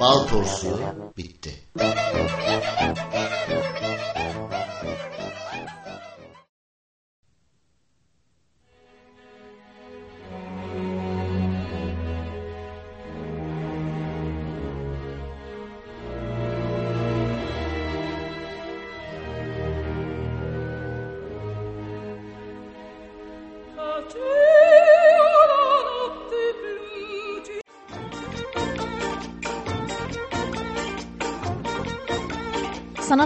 Bal porsuğu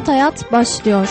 Hayat başlıyor.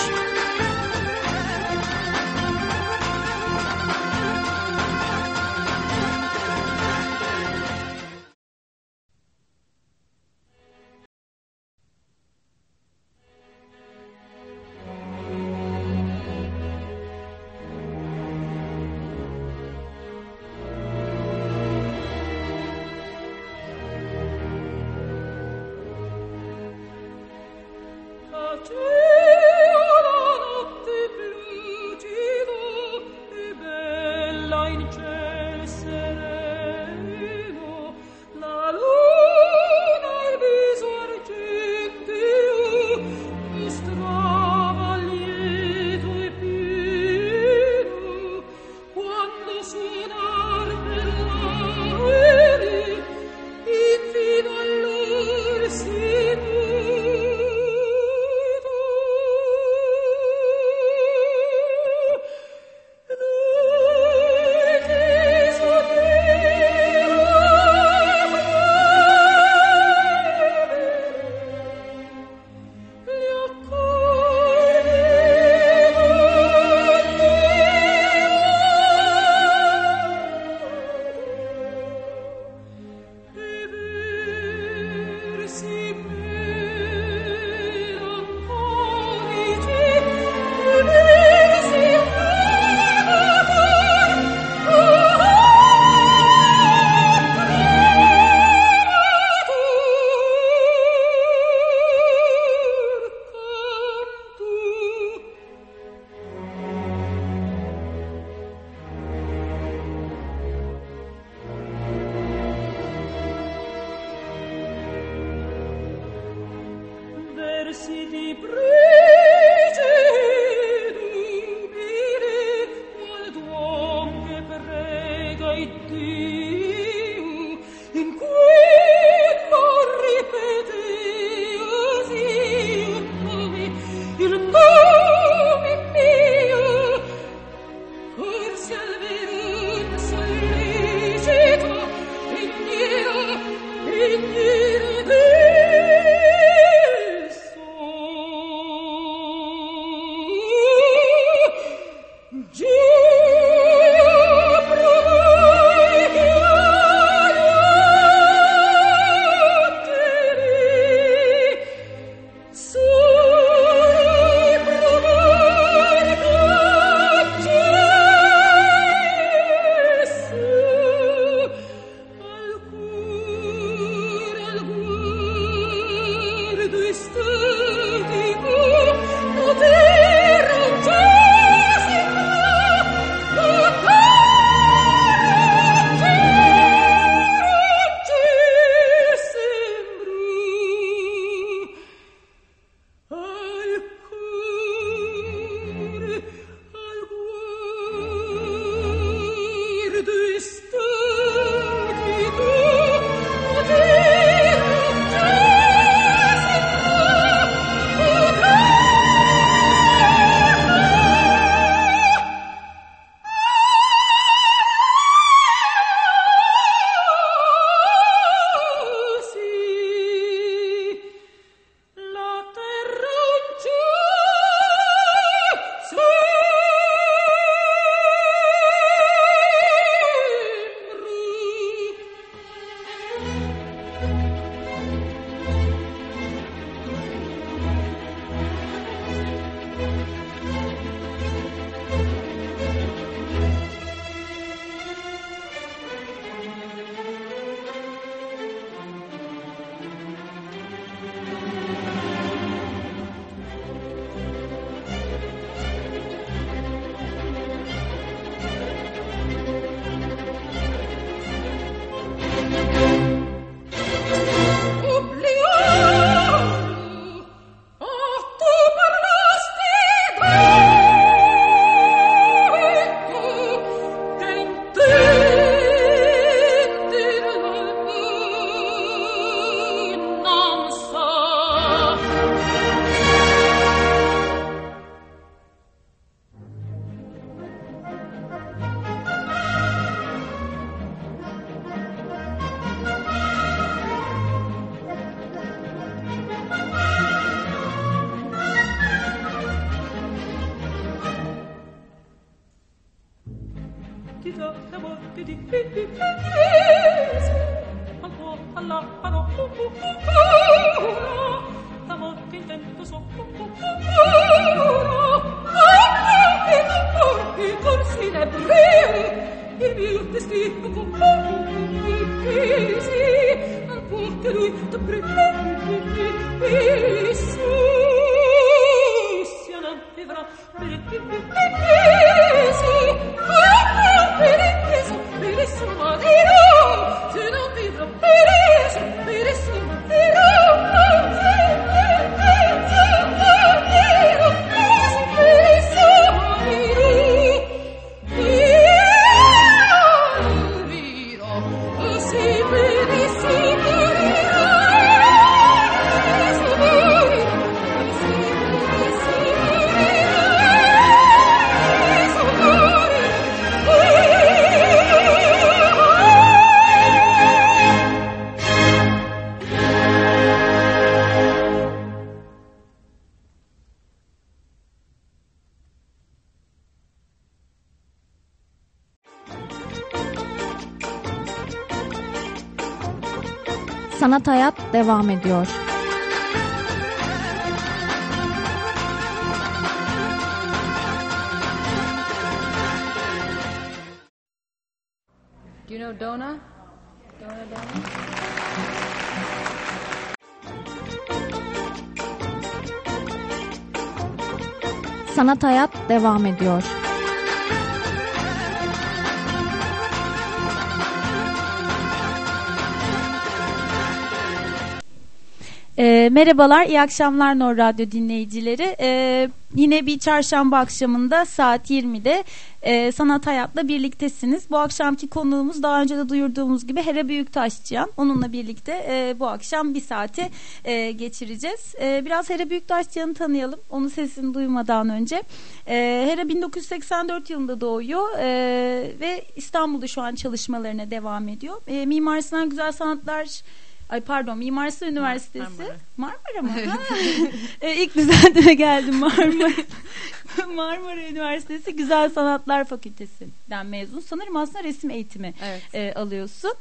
Sanat Hayat devam ediyor. Do you know Dona? Dona Dona? Sanat Hayat devam ediyor. E, merhabalar, iyi akşamlar Nor Radyo dinleyicileri. E, yine bir çarşamba akşamında saat 20'de e, Sanat Hayat'la birliktesiniz. Bu akşamki konuğumuz daha önce de duyurduğumuz gibi Hera Büyüktaşçıyan. Onunla birlikte e, bu akşam bir saati e, geçireceğiz. E, biraz Hera Büyüktaşçıyan'ı tanıyalım. Onun sesini duymadan önce. E, Hera 1984 yılında doğuyor e, ve İstanbul'da şu an çalışmalarına devam ediyor. E, Mimar Sinan Güzel Sanatlar Ay pardon Mimar Sinan Üniversitesi. Marmara. Marmara mı? Ha. e, ilk düzeltme geldim Marmara. Marmara Üniversitesi Güzel Sanatlar Fakültesinden mezun. Sanırım aslında resim eğitimi Evet. e, alıyorsun.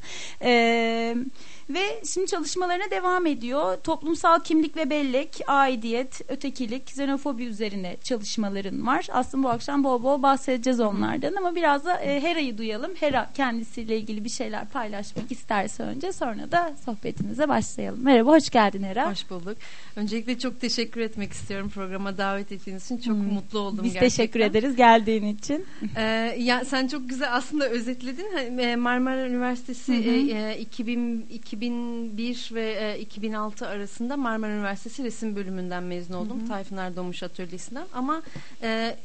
E, ve şimdi çalışmalarına devam ediyor. Toplumsal kimlik ve bellek, aidiyet, ötekilik, xenofobi üzerine çalışmaların var. Aslında bu akşam bol bol bahsedeceğiz onlardan ama biraz da e, Hera'yı duyalım. Hera kendisiyle ilgili bir şeyler paylaşmak isterse önce sonra da sohbetimize başlayalım. Merhaba, hoş geldin Hera. Hoş bulduk. Öncelikle çok teşekkür etmek istiyorum programa davet ettiğiniz için. Çok mutlu oldum Biz gerçekten. teşekkür ederiz geldiğin için. Ee, ya sen çok güzel aslında özetledin. Hani, e, Marmara Üniversitesi Hı hı. e, e, 2000, 2001 ve e, 2006 arasında Marmara Üniversitesi resim bölümünden mezun oldum. Tayfun Erdoğmuş Atölyesi'nden. Ama e,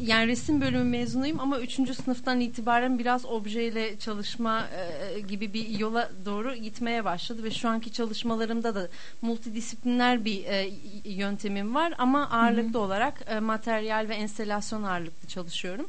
yani resim bölümü mezunuyum ama 3. sınıftan itibaren biraz objeyle çalışma e, gibi bir yola doğru gitmeye başladı ve şu anki çalışmalarımda da multidisipliner bir e, yöntemim var ama ağırlıklı olarak e, materyal ve enstelasyon ağırlıklı çalışıyorum.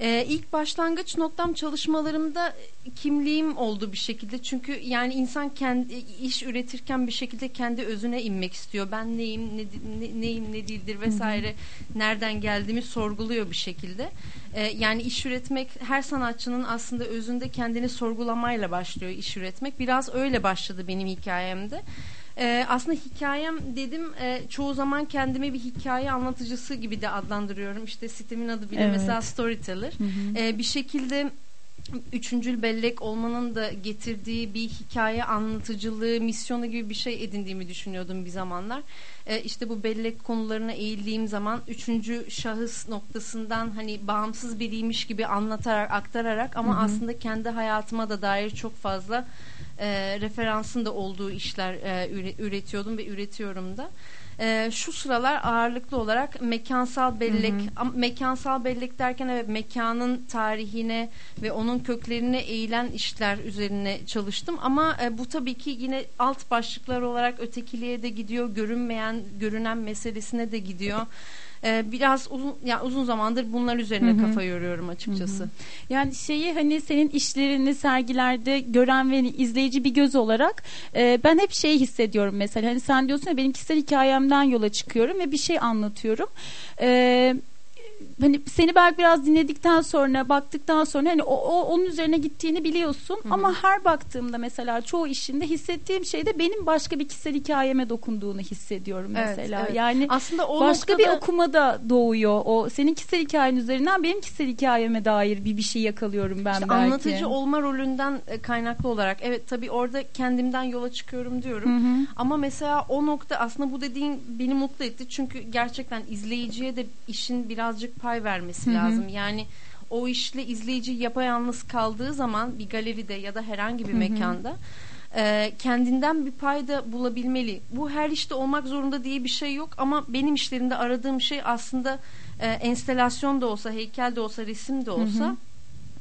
E, ilk başlangıç noktam çalışmalarımda kimliğim oldu bir şekilde. Çünkü yani insan kendi iş üretirken bir şekilde kendi özüne inmek istiyor. Ben neyim, ne, ne- neyim, ne değildir vesaire. Nereden geldiğimi sorguluyor bir şekilde. E, yani iş üretmek her sanatçının aslında özünde kendini sorgulamayla başlıyor iş üretmek. Biraz öyle başladı benim hikayemde. Ee, aslında hikayem dedim e, çoğu zaman kendimi bir hikaye anlatıcısı gibi de adlandırıyorum. İşte sitemin adı bile Evet. mesela Storyteller. Ee, bir şekilde üçüncül bellek olmanın da getirdiği bir hikaye anlatıcılığı misyonu gibi bir şey edindiğimi düşünüyordum bir zamanlar. Ee, işte bu bellek konularına eğildiğim zaman üçüncü şahıs noktasından hani bağımsız biriymiş gibi anlatarak aktararak ama aslında kendi hayatıma da dair çok fazla e, referansın da olduğu işler e, üre- üretiyordum ve üretiyorum da. E, şu sıralar ağırlıklı olarak mekansal bellek, am- mekansal bellek derken evet mekanın tarihine ve onun köklerine eğilen işler üzerine çalıştım. Ama e, bu tabii ki yine alt başlıklar olarak ötekiliğe de gidiyor, görünmeyen, görünen meselesine de gidiyor. E, biraz uzun, ya uzun zamandır bunlar üzerine kafa yoruyorum açıkçası. Yani şeyi hani senin işlerini sergilerde gören ve izleyici bir göz olarak e, ben hep şeyi hissediyorum mesela. Hani sen diyorsun ya benim kişisel hikayemden yola çıkıyorum ve bir şey anlatıyorum. E, hani seni belki biraz dinledikten sonra baktıktan sonra hani o, o onun üzerine gittiğini biliyorsun ama her baktığımda mesela çoğu işinde hissettiğim şey de benim başka bir kişisel hikayeme dokunduğunu hissediyorum Evet, mesela. evet. Yani Aslında o başka noktada- bir okumada doğuyor. O senin kişisel hikayen üzerinden benim kişisel hikayeme dair bir bir şey yakalıyorum ben İşte belki. anlatıcı olma rolünden e, kaynaklı olarak evet tabii orada kendimden yola çıkıyorum diyorum. Hı hı. Ama mesela o nokta aslında bu dediğin beni mutlu etti. Çünkü gerçekten izleyiciye de işin birazcık pay vermesi Hı hı. lazım. Yani o işle izleyici yapayalnız kaldığı zaman bir galeride ya da herhangi bir Hı hı. mekanda e, kendinden bir payda bulabilmeli. Bu her işte olmak zorunda diye bir şey yok ama benim işlerimde aradığım şey aslında e, enstelasyon da olsa, heykel de olsa, resim de olsa Hı hı.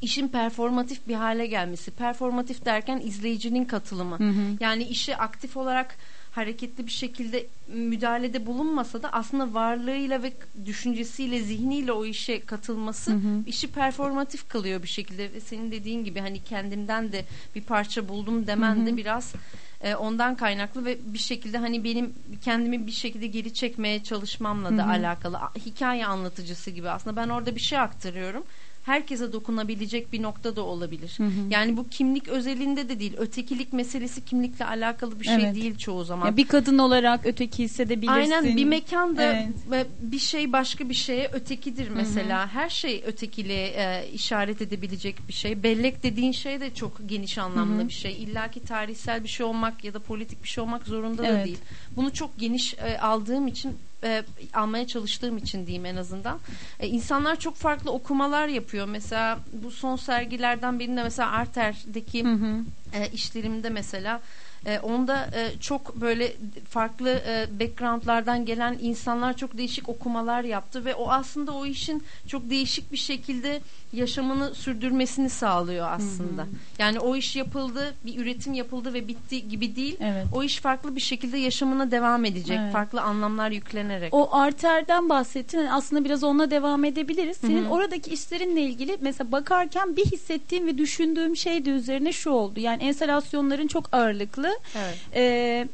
işin performatif bir hale gelmesi. Performatif derken izleyicinin katılımı. Hı hı. Yani işi aktif olarak hareketli bir şekilde müdahalede bulunmasa da aslında varlığıyla ve düşüncesiyle, zihniyle o işe katılması Hı hı. işi performatif kılıyor bir şekilde. Ve senin dediğin gibi hani kendimden de bir parça buldum demen Hı hı. de biraz e, ondan kaynaklı ve bir şekilde hani benim kendimi bir şekilde geri çekmeye çalışmamla da Hı hı. alakalı. Hikaye anlatıcısı gibi aslında ben orada bir şey aktarıyorum. Herkese dokunabilecek bir nokta da olabilir. Hı hı. Yani bu kimlik özelinde de değil. Ötekilik meselesi kimlikle alakalı bir şey Evet. değil çoğu zaman. Ya bir kadın olarak öteki hissedebilirsin. Aynen bir mekanda Evet. ve bir şey başka bir şeye ötekidir mesela. Her şey ötekiliğe e, işaret edebilecek bir şey. Bellek dediğin şey de çok geniş anlamlı Hı hı. bir şey. İlla ki tarihsel bir şey olmak ya da politik bir şey olmak zorunda da Evet. değil. Bunu çok geniş e, aldığım için e, almaya çalıştığım için diyeyim en azından. E, insanlar çok farklı okumalar yapıyor. Mesela bu son sergilerden birinde mesela Arter'deki Hı hı. e, işlerimde mesela e, onda e, çok böyle farklı e, backgroundlardan gelen insanlar çok değişik okumalar yaptı ve o aslında o işin çok değişik bir şekilde yaşamını sürdürmesini sağlıyor aslında. Yani o iş yapıldı, bir üretim yapıldı ve bitti gibi değil. Evet. O iş farklı bir şekilde yaşamına devam edecek. Evet. Farklı anlamlar yüklenerek. O arterden bahsettin. Yani aslında biraz onunla devam edebiliriz. Senin Hı hı. oradaki işlerinle ilgili mesela bakarken bir hissettiğim ve düşündüğüm şey de üzerine şu oldu. Yani enstalasyonların çok ağırlıklı. Evet. Ee,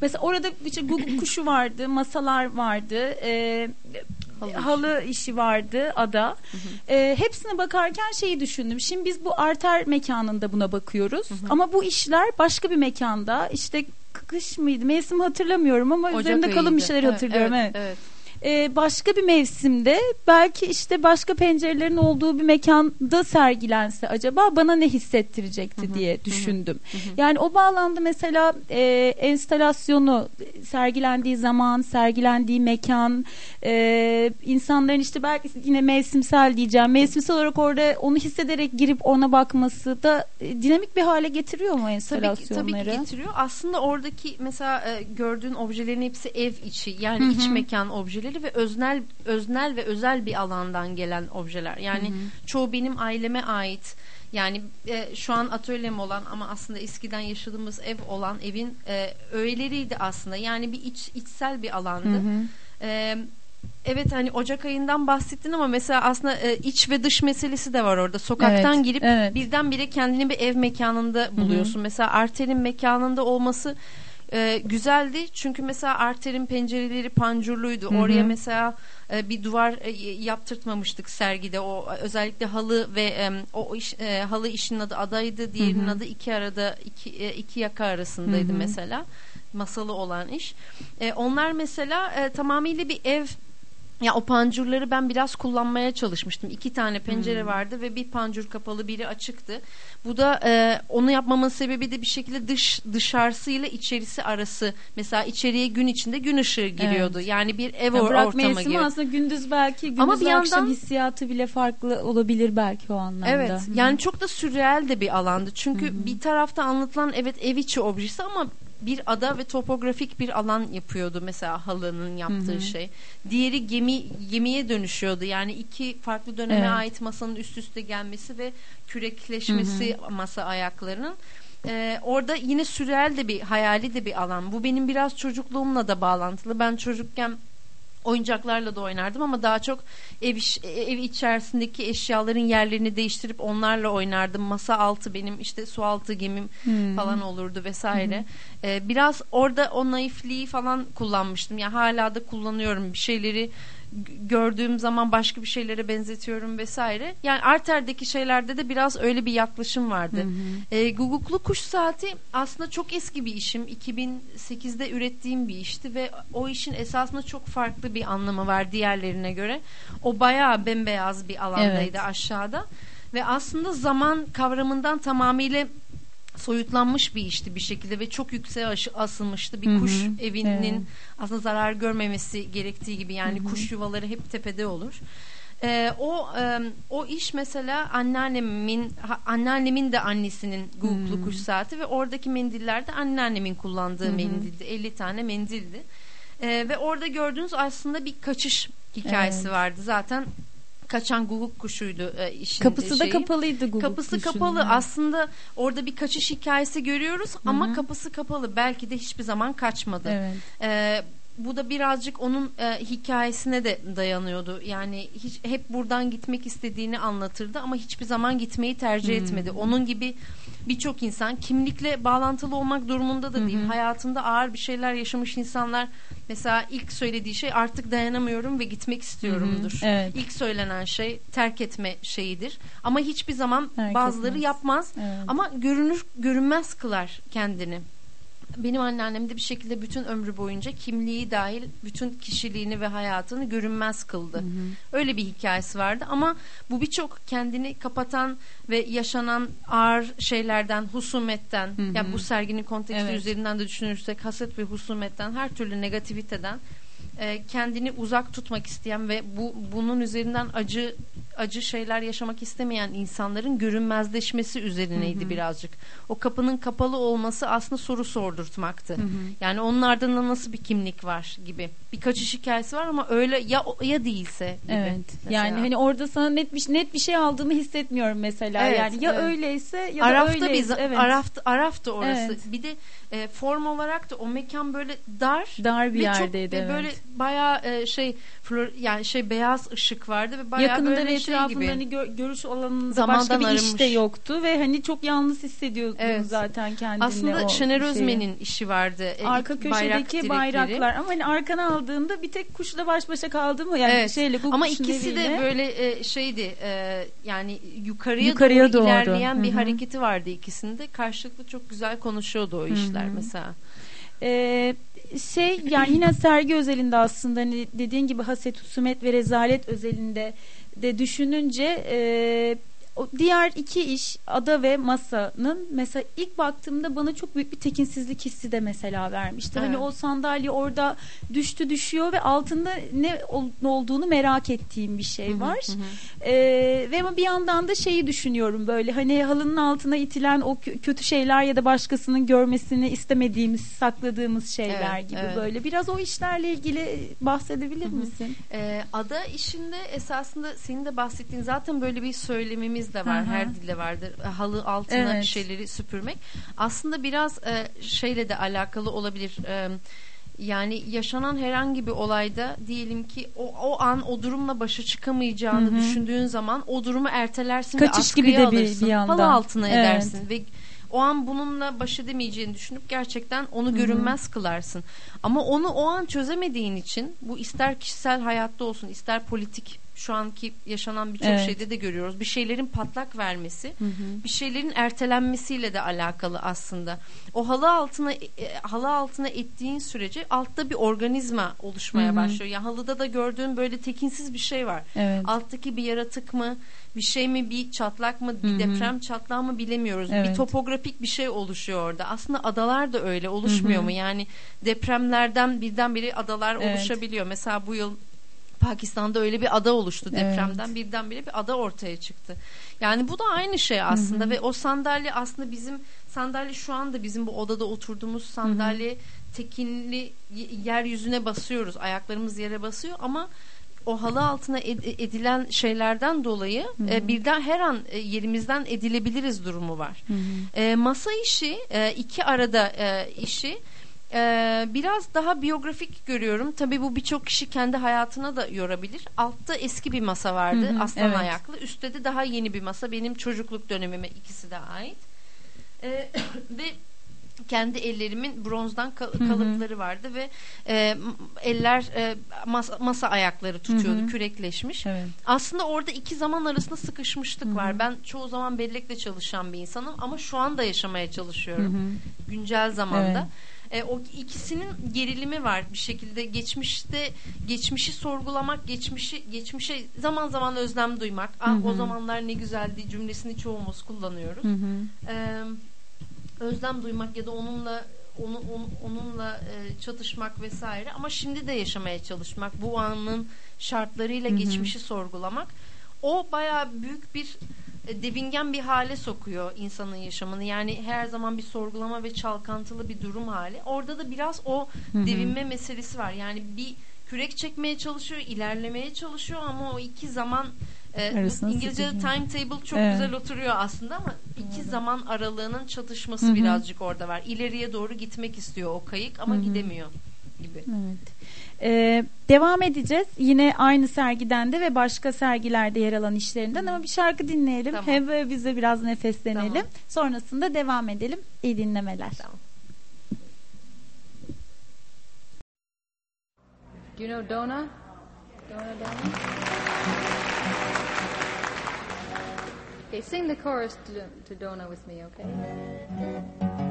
mesela orada işte guguk kuşu vardı, masalar vardı. ee, Halı işi. halı işi vardı ada. Ee, hepsine bakarken şeyi düşündüm. Şimdi biz bu arter mekanında buna bakıyoruz. Ama bu işler başka bir mekanda işte kış mıydı? Mevsim hatırlamıyorum ama Ocak üzerinde kalın bir şeyler Evet, hatırlıyorum. Evet. evet. Ee, başka bir mevsimde belki işte başka pencerelerin olduğu bir mekanda sergilense acaba bana ne hissettirecekti diye düşündüm. Yani o bağlamda mesela e, enstalasyonu sergilendiği zaman, sergilendiği mekan, e, insanların işte belki yine mevsimsel diyeceğim. Mevsimsel olarak orada onu hissederek girip ona bakması da e, dinamik bir hale getiriyor mu Tabii ki, enstalasyonları? tabii ki getiriyor. Aslında oradaki mesela e, gördüğün objelerin hepsi ev içi yani iç mekan objeleri ve öznel öznel ve özel bir alandan gelen objeler. Yani çoğu benim aileme ait. Yani e, şu an atölyem olan ama aslında eskiden yaşadığımız ev olan evin e, öğeleriydi aslında. Yani bir iç içsel bir alandı. Hı hı. E, Evet hani Ocak ayından bahsettin ama mesela aslında e, iç ve dış meselesi de var orada. Sokaktan Evet, girip evet. birdenbire kendini bir ev mekanında buluyorsun. Mesela Arter'in mekanında olması e, güzeldi. Çünkü mesela Arter'in pencereleri pancurluydu. Hı hı. Oraya mesela e, bir duvar e, yaptırtmamıştık sergide. O özellikle halı ve e, o iş, e, halı işinin adı adaydı. Diğerinin Hı hı. adı iki arada iki, e, iki yaka arasındaydı Hı hı. mesela. Masalı olan iş. E, onlar mesela e, tamamıyla bir ev ya o pancurları ben biraz kullanmaya çalışmıştım. İki tane pencere Hmm. vardı ve bir pancur kapalı, biri açıktı. Bu da e, onu yapmamın sebebi de bir şekilde dış dışarısıyla içerisi arası. Mesela içeriye gün içinde gün ışığı giriyordu. Evet. Yani bir ev Ya or- bırak ortamı mevsimi gibi. aslında gündüz belki gündüz Ama bir akşam yandan- hissiyatı bile farklı olabilir belki o anlamda. Evet. Hı. Yani çok da sürreal de bir alandı. Çünkü bir tarafta anlatılan evet ev içi objesi ama bir ada ve topografik bir alan yapıyordu mesela halının yaptığı Hı hı. şey. Diğeri gemi gemiye dönüşüyordu. Yani iki farklı döneme Evet. ait masanın üst üste gelmesi ve kürekleşmesi masa ayaklarının. Ee, orada yine sürreal de bir hayali de bir alan. Bu benim biraz çocukluğumla da bağlantılı. Ben çocukken oyuncaklarla da oynardım ama daha çok ev iş- ev içerisindeki eşyaların yerlerini değiştirip onlarla oynardım. Masa altı benim işte su altı gemim Hmm. falan olurdu vesaire. Ee, biraz orada o naifliği falan kullanmıştım. Ya hala da kullanıyorum bir şeyleri gördüğüm zaman başka bir şeylere benzetiyorum vesaire. Yani Arter'deki şeylerde de biraz öyle bir yaklaşım vardı. E, Guguklu Kuş Saati aslında çok eski bir işim. 2008'de ürettiğim bir işti ve o işin esasında çok farklı bir anlamı var diğerlerine göre. O bayağı bembeyaz bir alandaydı Evet. aşağıda ve aslında zaman kavramından tamamıyla soyutlanmış bir işti bir şekilde ve çok yükseğe asılmıştı. Bir Hı hı, kuş evinin evet. aslında zarar görmemesi gerektiği gibi yani kuş yuvaları hep tepede olur. Ee, o e, o iş mesela anneannemin anneannemin de annesinin Google'lu kuş saati ve oradaki mendiller de anneannemin kullandığı mendildi. 50 tane mendildi. Ee, ve orada gördüğünüz aslında bir kaçış hikayesi Evet. vardı. Zaten kaçan guguk kuşuydu e, işin Kapısı da şeyi. kapalıydı Google Kapısı kuşun. kapalı. Aslında orada bir kaçış hikayesi görüyoruz ama kapısı kapalı. Belki de hiçbir zaman kaçmadı. Evet. Ee, bu da birazcık onun e, hikayesine de dayanıyordu. Yani hiç hep buradan gitmek istediğini anlatırdı ama hiçbir zaman gitmeyi tercih etmedi. Onun gibi birçok insan kimlikle bağlantılı olmak durumunda da değil. Hayatında ağır bir şeyler yaşamış insanlar mesela ilk söylediği şey artık dayanamıyorum ve gitmek istiyorumdur. Evet. İlk söylenen şey terk etme şeyidir. Ama hiçbir zaman Terk bazıları etmez. yapmaz. Evet. Ama görünür görünmez kılar kendini. Benim anneannem de bir şekilde bütün ömrü boyunca kimliği dahil bütün kişiliğini ve hayatını görünmez kıldı. Öyle bir hikayesi vardı ama bu birçok kendini kapatan ve yaşanan ağır şeylerden, husumetten, yani bu serginin konteksti Evet. üzerinden de düşünürsek haset ve husumetten, her türlü negativiteden e, kendini uzak tutmak isteyen ve bu bunun üzerinden acı acı şeyler yaşamak istemeyen insanların görünmezleşmesi üzerineydi birazcık. O kapının kapalı olması aslında soru sordurtmaktı. Yani onlardan nasıl bir kimlik var gibi. Bir kaçış hikayesi var ama öyle ya ya değilse gibi. Evet. mesela. Yani hani orada sana net bir net bir şey aldığımı hissetmiyorum mesela. Evet, yani ya evet. öyleyse ya da Araf'ta öyleyse. biz evet. Araf'ta Araf'ta orası. Evet. Bir de e, form olarak da o mekan böyle dar Dar bir ve çok yerdeydi, ve evet. böyle bayağı e, şey flor, yani şey beyaz ışık vardı ve bayağı Yakınında böyle şey gibi. hani gö- görüş Zamandan başka bir iş de arınmış. yoktu ve hani çok yalnız hissediyordun Evet. zaten kendini Aslında Şener şeyi. Özmen'in işi vardı. E, arka köşedeki direkleri. bayraklar ama hani arkana aldığında bir tek kuşla baş başa kaldı mı yani Evet. şeyle bu Ama ikisi de eviyle. böyle e, şeydi e, yani yukarıya, Yukarıya doğru, doğru. ilerleyen bir Hı hı. hareketi vardı ikisinde. Karşılıklı çok güzel konuşuyordu o işler mesela. Ee, şey yani yine sergi özelinde aslında hani dediğin gibi haset, husumet ve rezalet özelinde de düşününce e, o diğer iki iş ada ve masanın mesela ilk baktığımda bana çok büyük bir tekinsizlik hissi de mesela vermişti. Hani Evet. o sandalye orada düştü düşüyor ve altında ne ol- ne olduğunu merak ettiğim bir şey var. Ee, ve ama bir yandan da şeyi düşünüyorum böyle hani halının altına itilen o kö- kötü şeyler ya da başkasının görmesini istemediğimiz, sakladığımız şeyler Evet, gibi evet. böyle. Biraz o işlerle ilgili bahsedebilir misin? Ee, ada işinde esasında senin de bahsettiğin zaten böyle bir söylemimiz de var. Hı hı. Her dilde vardır. E, Halı altına Evet. bir şeyleri süpürmek. Aslında biraz e, şeyle de alakalı olabilir. E, yani yaşanan herhangi bir olayda diyelim ki o, o an o durumla başa çıkamayacağını Hı hı. düşündüğün zaman o durumu ertelersin Kaçış ve askıya gibi de bir- alırsın. bir yandan. Halı altına Evet. edersin ve o an bununla baş edemeyeceğini düşünüp gerçekten onu görünmez kılarsın. Ama onu o an çözemediğin için bu ister kişisel hayatta olsun ister politik şu anki yaşanan birçok Evet. şeyde de görüyoruz. Bir şeylerin patlak vermesi, bir şeylerin ertelenmesiyle de alakalı aslında. O halı altına e, halı altına ettiğin sürece altta bir organizma oluşmaya başlıyor. Ya halıda da gördüğün böyle tekinsiz bir şey var. Evet. Alttaki bir yaratık mı, bir şey mi, bir çatlak mı, bir deprem çatlağı mı bilemiyoruz. Bir Evet. topografik bir şey oluşuyor orada. Aslında adalar da öyle oluşmuyor mu? Yani depremlerden birdenbire adalar Evet. oluşabiliyor. Mesela bu yıl Pakistan'da öyle bir ada oluştu Evet. depremden birdenbire bir ada ortaya çıktı. Yani bu da aynı şey aslında ve o sandalye aslında bizim sandalye şu anda bizim bu odada oturduğumuz sandalye tekinli y- yeryüzüne basıyoruz. Ayaklarımız yere basıyor ama o halı altına ed- edilen şeylerden dolayı e, birden her an e, yerimizden edilebiliriz durumu var. E, masa işi e, iki arada e, işi e, biraz daha biyografik görüyorum. Tabii bu birçok kişi kendi hayatına da yorabilir. Altta eski bir masa vardı Hı hı, aslan evet. ayaklı. Üstte de daha yeni bir masa benim çocukluk dönemime ikisi de ait. E, ve kendi ellerimin bronzdan kal- kalıpları vardı ve e, eller e, masa, masa ayakları tutuyordu Hı hı. kürekleşmiş. Evet. Aslında orada iki zaman arasında sıkışmışlık var. Ben çoğu zaman bellekle çalışan bir insanım ama şu anda yaşamaya çalışıyorum. Güncel zamanda. E, o ikisinin gerilimi var bir şekilde. Geçmişte geçmişi sorgulamak geçmişi geçmişe zaman zaman özlem duymak. Ah o zamanlar ne güzeldi cümlesini çoğumuz kullanıyoruz. Hı hı. e, özlem duymak ya da onunla onu, onu- onunla e, çatışmak vesaire. Ama şimdi de yaşamaya çalışmak bu anın şartlarıyla geçmişi sorgulamak. O bayağı büyük bir devingen bir hale sokuyor insanın yaşamını yani her zaman bir sorgulama ve çalkantılı bir durum hali orada da biraz o devinme meselesi var yani bir kürek çekmeye çalışıyor ilerlemeye çalışıyor ama o iki zaman e, İngilizce'de timetable çok Evet. güzel oturuyor aslında ama iki zaman aralığının çatışması birazcık orada var. İleriye doğru gitmek istiyor o kayık ama gidemiyor gibi. Evet. Ee, devam edeceğiz. Yine aynı sergiden de ve başka sergilerde yer alan işlerinden ama bir şarkı dinleyelim. Tamam. Hem böyle biz de biraz nefeslenelim. Tamam. Sonrasında devam edelim. İyi dinlemeler. Tamam. Do you know Donna? Donna Donna? Okay, sing the chorus to, to Donna with me, okay?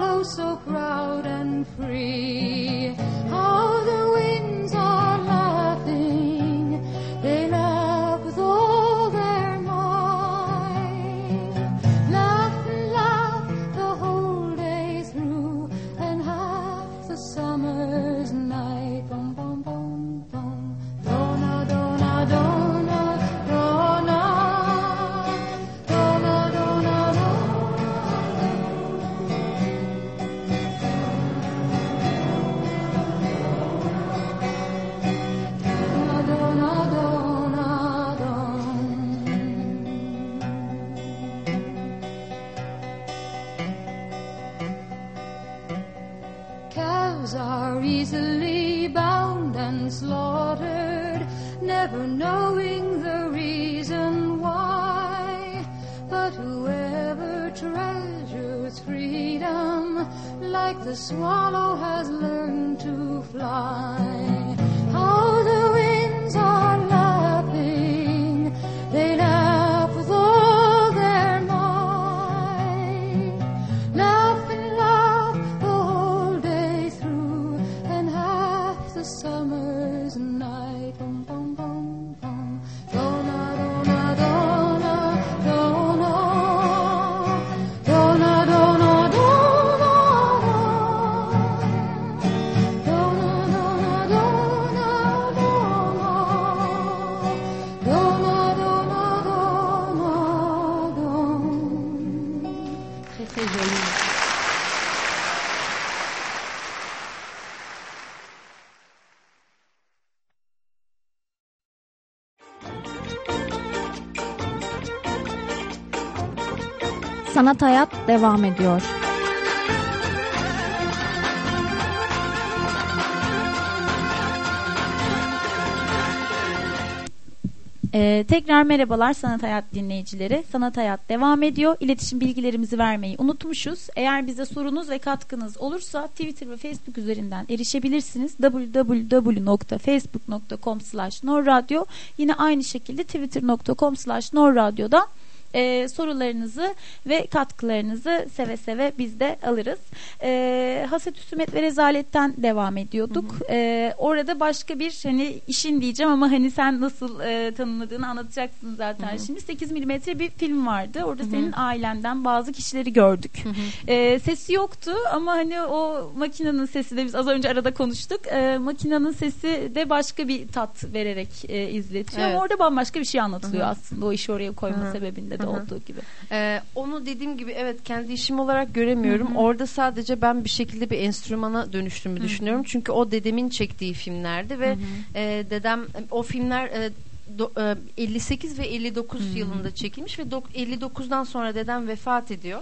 The so proud and free? How the the swallow, has learned to fly. Sanat Hayat devam ediyor. Ee, tekrar merhabalar Sanat Hayat dinleyicileri. Sanat Hayat devam ediyor. İletişim bilgilerimizi vermeyi unutmuşuz. Eğer bize sorunuz ve katkınız olursa Twitter ve Facebook üzerinden erişebilirsiniz. www.facebook.com slash norradyo Yine aynı şekilde twitter.com slash norradyo'da e, sorularınızı ve katkılarınızı seve seve biz de alırız. E, Haset Hüsümet ve Rezaletten devam ediyorduk. E, orada başka bir hani işin diyeceğim ama hani sen nasıl e, tanımladığını anlatacaksın zaten. Hı hı. Şimdi 8 milimetre bir film vardı. Orada senin ailenden bazı kişileri gördük. E, sesi yoktu ama hani o makinenin sesi de biz az önce arada konuştuk. E, makinenin sesi de başka bir tat vererek e, izletiyor. Evet. Ama orada bambaşka bir şey anlatılıyor Hı hı. aslında o işi oraya koyma Hı hı. sebebinde de Hı hı. olduğu gibi. Ee, onu dediğim gibi evet kendi işim olarak göremiyorum. Hı hı. Orada sadece ben bir şekilde bir enstrümana dönüştüğümü düşünüyorum. Çünkü o dedemin çektiği filmlerdi ve e, dedem o filmler e, do- e, 58 ve 59 yılında çekilmiş ve dok- 59'dan sonra dedem vefat ediyor.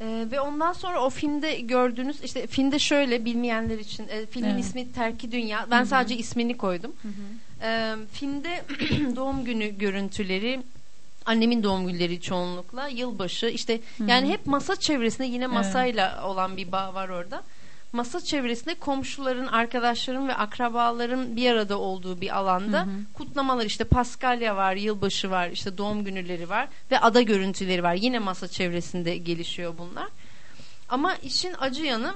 E, ve ondan sonra o filmde gördüğünüz işte filmde şöyle bilmeyenler için e, filmin Evet. ismi Terki Dünya. Ben sadece ismini koydum. E, filmde doğum günü görüntüleri annemin doğum günleri çoğunlukla yılbaşı işte yani hep masa çevresinde yine masayla olan bir bağ var orada. Masa çevresinde komşuların, arkadaşların ve akrabaların bir arada olduğu bir alanda kutlamalar işte Paskalya var, yılbaşı var, işte doğum günleri var ve ada görüntüleri var. Yine masa çevresinde gelişiyor bunlar. Ama işin acı yanı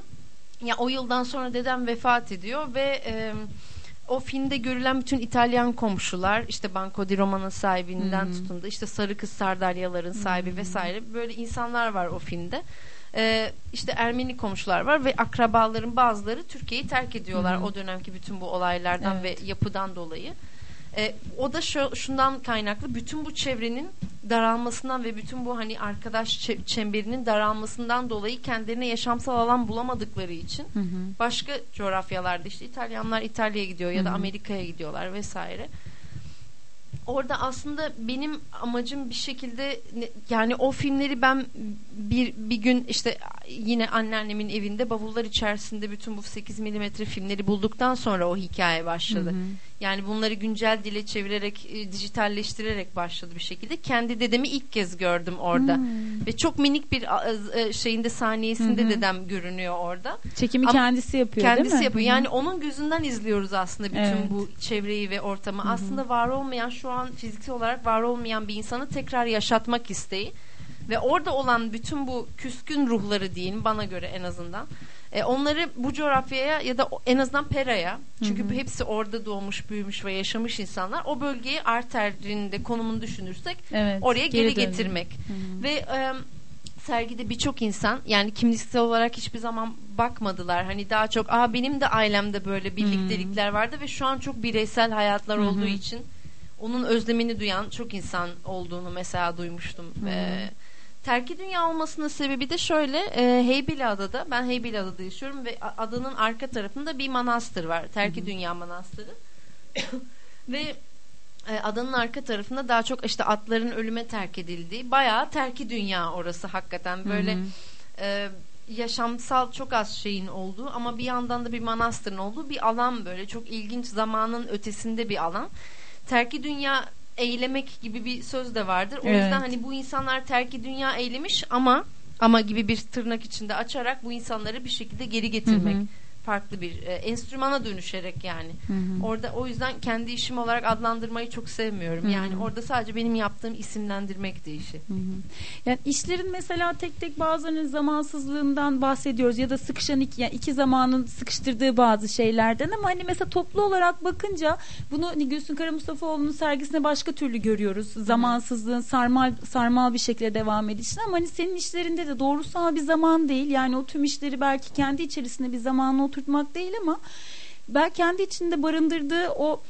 ya o yıldan sonra dedem vefat ediyor ve e, o filmde görülen bütün İtalyan komşular işte Banco di Roma'nın sahibinden tutun da işte Sarı Kız Sardalyaların sahibi vesaire böyle insanlar var o filmde. Ee, işte Ermeni komşular var ve akrabaların bazıları Türkiye'yi terk ediyorlar o dönemki bütün bu olaylardan Evet. ve yapıdan dolayı. Ee, o da şu, şundan kaynaklı bütün bu çevrenin daralmasından ve bütün bu hani arkadaş çe- çemberinin daralmasından dolayı kendilerine yaşamsal alan bulamadıkları için başka coğrafyalarda işte İtalyanlar İtalya'ya gidiyor ya da Amerika'ya gidiyorlar vesaire. Orada aslında benim amacım bir şekilde yani o filmleri ben bir bir gün işte yine anneannemin evinde bavullar içerisinde bütün bu 8 milimetre filmleri bulduktan sonra o hikaye başladı. Yani bunları güncel dile çevirerek, e, dijitalleştirerek başladı bir şekilde. Kendi dedemi ilk kez gördüm orada. Ve çok minik bir e, şeyinde saniyesinde dedem görünüyor orada. Çekimi Ama kendisi yapıyor değil Kendisi mi? yapıyor. Hı hı. Yani onun gözünden izliyoruz aslında bütün Evet. bu çevreyi ve ortamı. Aslında var olmayan şu an fiziksel olarak var olmayan bir insanı tekrar yaşatmak isteği ve orada olan bütün bu küskün ruhları diyeyim bana göre en azından. E, onları bu coğrafyaya ya da en azından Pera'ya çünkü bu hepsi orada doğmuş, büyümüş ve yaşamış insanlar. O bölgeyi arterin de konumunu düşünürsek Evet, oraya geri, geri getirmek. Ve e, sergide birçok insan yani kimliksel olarak hiçbir zaman bakmadılar. Hani daha çok aa benim de ailemde böyle birliktelikler vardı ve şu an çok bireysel hayatlar olduğu için onun özlemini duyan çok insan olduğunu mesela duymuştum. Ee, terki dünya olmasının sebebi de şöyle e, Heybeliada'da ben Heybeliada'da yaşıyorum ve adanın arka tarafında bir manastır var. Terki Dünya Manastırı. ve e, adanın arka tarafında daha çok işte atların ölüme terk edildiği bayağı terki dünya orası hakikaten böyle e, yaşamsal çok az şeyin olduğu ama bir yandan da bir manastırın olduğu bir alan böyle çok ilginç zamanın ötesinde bir alan. Terki dünya eylemek gibi bir söz de vardır. O Evet. yüzden hani bu insanlar terki dünya eylemiş ama ama gibi bir tırnak içinde açarak bu insanları bir şekilde geri getirmek. Farklı bir e, enstrümana dönüşerek yani. Orada o yüzden kendi işim olarak adlandırmayı çok sevmiyorum. Yani orada sadece benim yaptığım isimlendirmek de işi. Yani işlerin mesela tek tek bazılarının zamansızlığından bahsediyoruz ya da sıkışan iki, yani iki zamanın sıkıştırdığı bazı şeylerden ama hani mesela toplu olarak bakınca bunu hani Gülsün Kara Mustafaoğlu'nun sergisinde başka türlü görüyoruz. Zamansızlığın sarmal sarmal bir şekilde devam edişini ama hani senin işlerinde de doğrusal bir zaman değil. Yani o tüm işleri belki kendi içerisinde bir zamana oturtmak değil ama belki kendi içinde barındırdığı o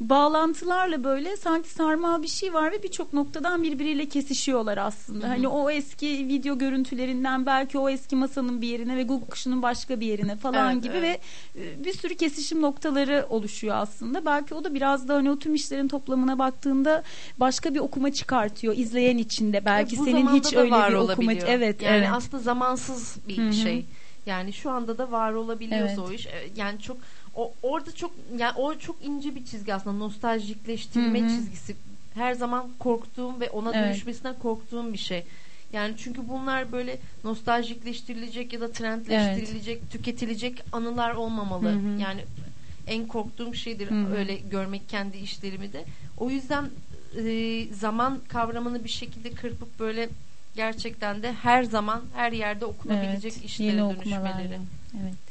bağlantılarla böyle sanki sarmal bir şey var ve birçok noktadan birbiriyle kesişiyorlar aslında. Hani o eski video görüntülerinden belki o eski masanın bir yerine ve Google kuşunun başka bir yerine falan Evet, gibi evet. ve e, bir sürü kesişim noktaları oluşuyor aslında. Belki o da biraz da hani o tüm işlerin toplamına baktığında başka bir okuma çıkartıyor izleyen içinde. Belki senin hiç öyle bir okuma evet yani evet. aslında zamansız bir Hı hı. şey. Yani şu anda da var olabiliyorsa Evet. o iş. e, Yani çok o orada çok yani o çok ince bir çizgi aslında nostaljikleştirme Hı hı. çizgisi. Her zaman korktuğum ve ona Evet. dönüşmesinden korktuğum bir şey. Yani çünkü bunlar böyle nostaljikleştirilecek ya da trendleştirilecek, tüketilecek anılar olmamalı. Hı hı. Yani en korktuğum şeydir Hı hı. öyle görmek kendi işlerimi de. O yüzden e, zaman kavramını bir şekilde kırpıp böyle gerçekten de her zaman her yerde okunabilecek Evet, işlere yeni dönüşmeleri. Evet.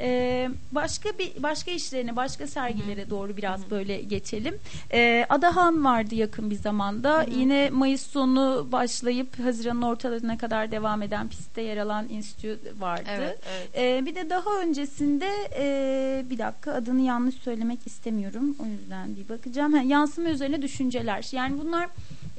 Ee, başka bir başka işlerine, başka sergilere doğru biraz böyle geçelim. Ee, Adahan vardı yakın bir zamanda. Yine Mayıs sonu başlayıp Haziran'ın ortalarına kadar devam eden pistte yer alan enstitü vardı. Evet, evet. Ee, bir de daha öncesinde e, bir dakika adını yanlış söylemek istemiyorum. O yüzden bir bakacağım. Ha, yansıma üzerine düşünceler. Yani bunlar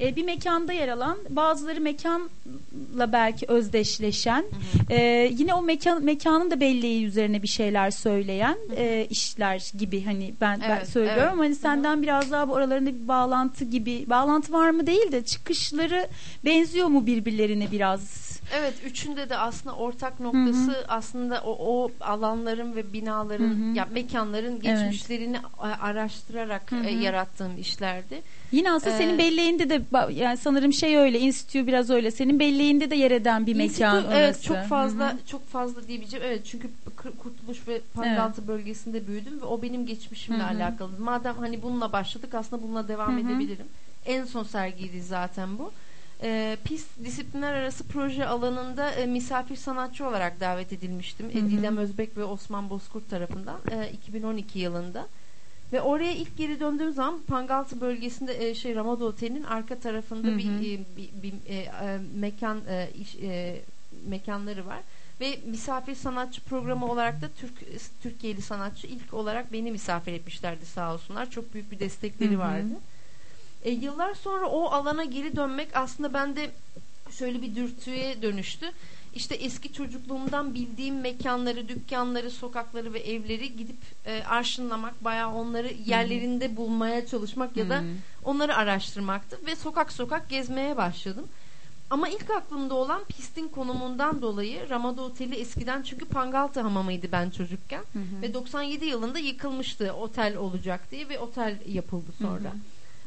e, bir mekanda yer alan bazıları mekanla belki özdeşleşen e, yine o mekan mekanın da belleği üzerine bir şeyler söyleyen e, işler gibi hani ben, ben Evet, söylüyorum. evet. ama hani senden biraz daha bu aralarında bir bağlantı gibi bağlantı var mı değil de çıkışları benziyor mu birbirlerine biraz Evet, üçünde de aslında ortak noktası aslında o, o alanların ve binaların ya mekanların geçmişlerini a- araştırarak e, yarattığım işlerdi. Yine aslında Ee, senin belleğinde de yani sanırım şey öyle enstitü biraz öyle. Senin belleğinde de yer eden bir mekan İnstitü, Evet orası. çok fazla çok fazla diyebileceğim. Evet çünkü Kurtuluş ve Pangaltı bölgesinde büyüdüm ve o benim geçmişimle alakalı. Madem hani bununla başladık aslında bununla devam edebilirim. En son sergiydi zaten bu. Ee, PIS disiplinler arası proje alanında e, misafir sanatçı olarak davet edilmiştim. E, Didem Özbek ve Osman Bozkurt tarafından e, 2012 yılında. Ve oraya ilk geri döndüğüm zaman Pangaltı bölgesinde e, şey Ramada Oteli'nin arka tarafında bir, e, bir, bir, e, e, mekan e, iş, e, mekanları var. Ve misafir sanatçı programı olarak da Türk Türkiye'li sanatçı ilk olarak beni misafir etmişlerdi sağ olsunlar. Çok büyük bir destekleri vardı. E, yıllar sonra o alana geri dönmek aslında bende şöyle bir dürtüye dönüştü. İşte eski çocukluğumdan bildiğim mekanları, dükkanları, sokakları ve evleri gidip e, arşınlamak, bayağı onları yerlerinde bulmaya çalışmak ya da onları araştırmaktı ve sokak sokak gezmeye başladım. Ama ilk aklımda olan pistin konumundan dolayı Ramada Oteli eskiden çünkü Pangaltı hamamıydı ben çocukken ve 97 yılında yıkılmıştı otel olacak diye ve otel yapıldı sonra.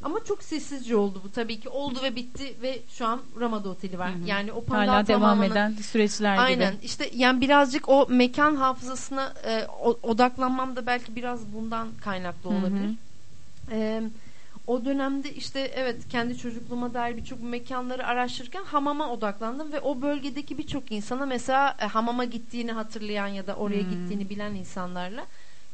Ama çok sessizce oldu bu tabii ki. Oldu ve bitti ve şu an Ramada Oteli var. Yani o Pangaltı Hala devam eden süreçler Aynen gibi. işte yani birazcık o mekan hafızasına e, odaklanmam da belki biraz bundan kaynaklı olabilir. E, o dönemde işte evet kendi çocukluğuma dair birçok mekanları araştırırken hamama odaklandım ve o bölgedeki birçok insana mesela e, hamama gittiğini hatırlayan ya da oraya gittiğini bilen insanlarla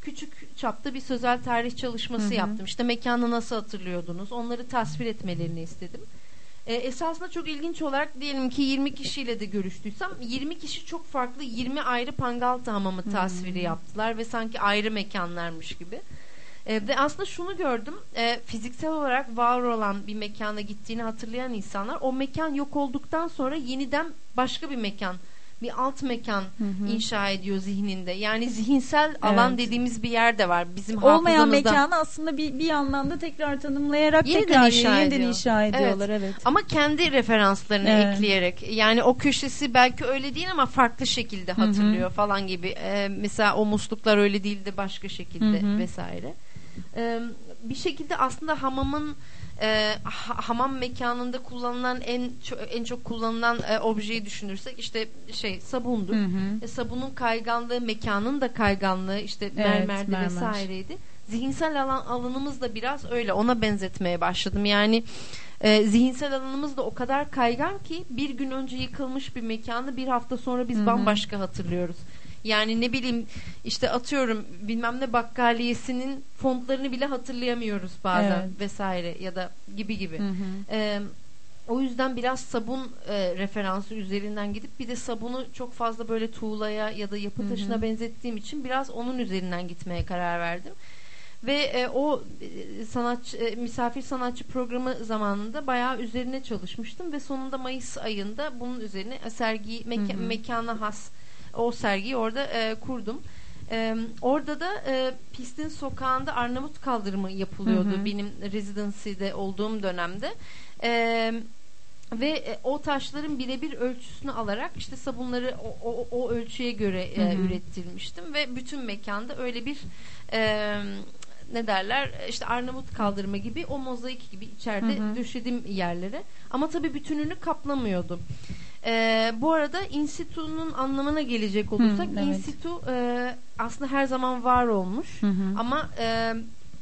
küçük çapta bir sözel tarih çalışması yaptım. İşte mekanı nasıl hatırlıyordunuz? Onları tasvir etmelerini istedim. E, esasında çok ilginç olarak diyelim ki 20 kişiyle de görüştüysem 20 kişi çok farklı 20 ayrı Pangaltı hamamı tasviri yaptılar ve sanki ayrı mekanlarmış gibi. E, ve aslında şunu gördüm e, fiziksel olarak var olan bir mekana gittiğini hatırlayan insanlar o mekan yok olduktan sonra yeniden başka bir mekan bir alt mekan inşa ediyor zihninde. Yani zihinsel alan Evet. dediğimiz bir yer de var bizim Olmayan mekanı aslında bir, bir anlamda tekrar tanımlayarak Yeniden tekrar inşa yeniden ediyor. inşa ediyorlar evet. Ama kendi referanslarını Evet. ekleyerek yani o köşesi belki öyle değil ama farklı şekilde hatırlıyor falan gibi. Ee, mesela o musluklar öyle değil de başka şekilde vesaire. Ee, bir şekilde aslında hamamın e, ha- hamam mekanında kullanılan en en çok kullanılan e, objeyi düşünürsek işte şey sabundur. E, sabunun kayganlığı, mekanın da kayganlığı işte mermerdi mermer. vesaireydi. Zihinsel alan alanımız da biraz öyle ona benzetmeye başladım. Yani e, zihinsel alanımız da o kadar kaygan ki bir gün önce yıkılmış bir mekanı bir hafta sonra biz bambaşka hatırlıyoruz. Yani ne bileyim işte atıyorum bilmem ne bakkaliyesinin fontlarını bile hatırlayamıyoruz bazen Evet. vesaire ya da gibi gibi. E, o yüzden biraz sabun e, referansı üzerinden gidip bir de sabunu çok fazla böyle tuğlaya ya da yapı taşına benzettiğim için biraz onun üzerinden gitmeye karar verdim. ve e, o e, sanatçı e, misafir sanatçı programı zamanında bayağı üzerine çalışmıştım ve sonunda Mayıs ayında bunun üzerine sergiyi meka- mekana has o sergiyi orada e, kurdum. E, orada da e, pistin sokağında Arnavut kaldırımı yapılıyordu Hı hı. benim residency'de olduğum dönemde. E, ve e, o taşların birebir ölçüsünü alarak işte sabunları o, o, o ölçüye göre e, Hı hı. ürettirmiştim ve bütün mekanda öyle bir e, ne derler işte Arnavut kaldırma gibi o mozaik gibi içeride Hı hı. döşedim yerlere ama tabii bütününü kaplamıyordu. E, bu arada institu'nun anlamına gelecek olursak evet. institu e, aslında her zaman var olmuş Hı hı. ama e,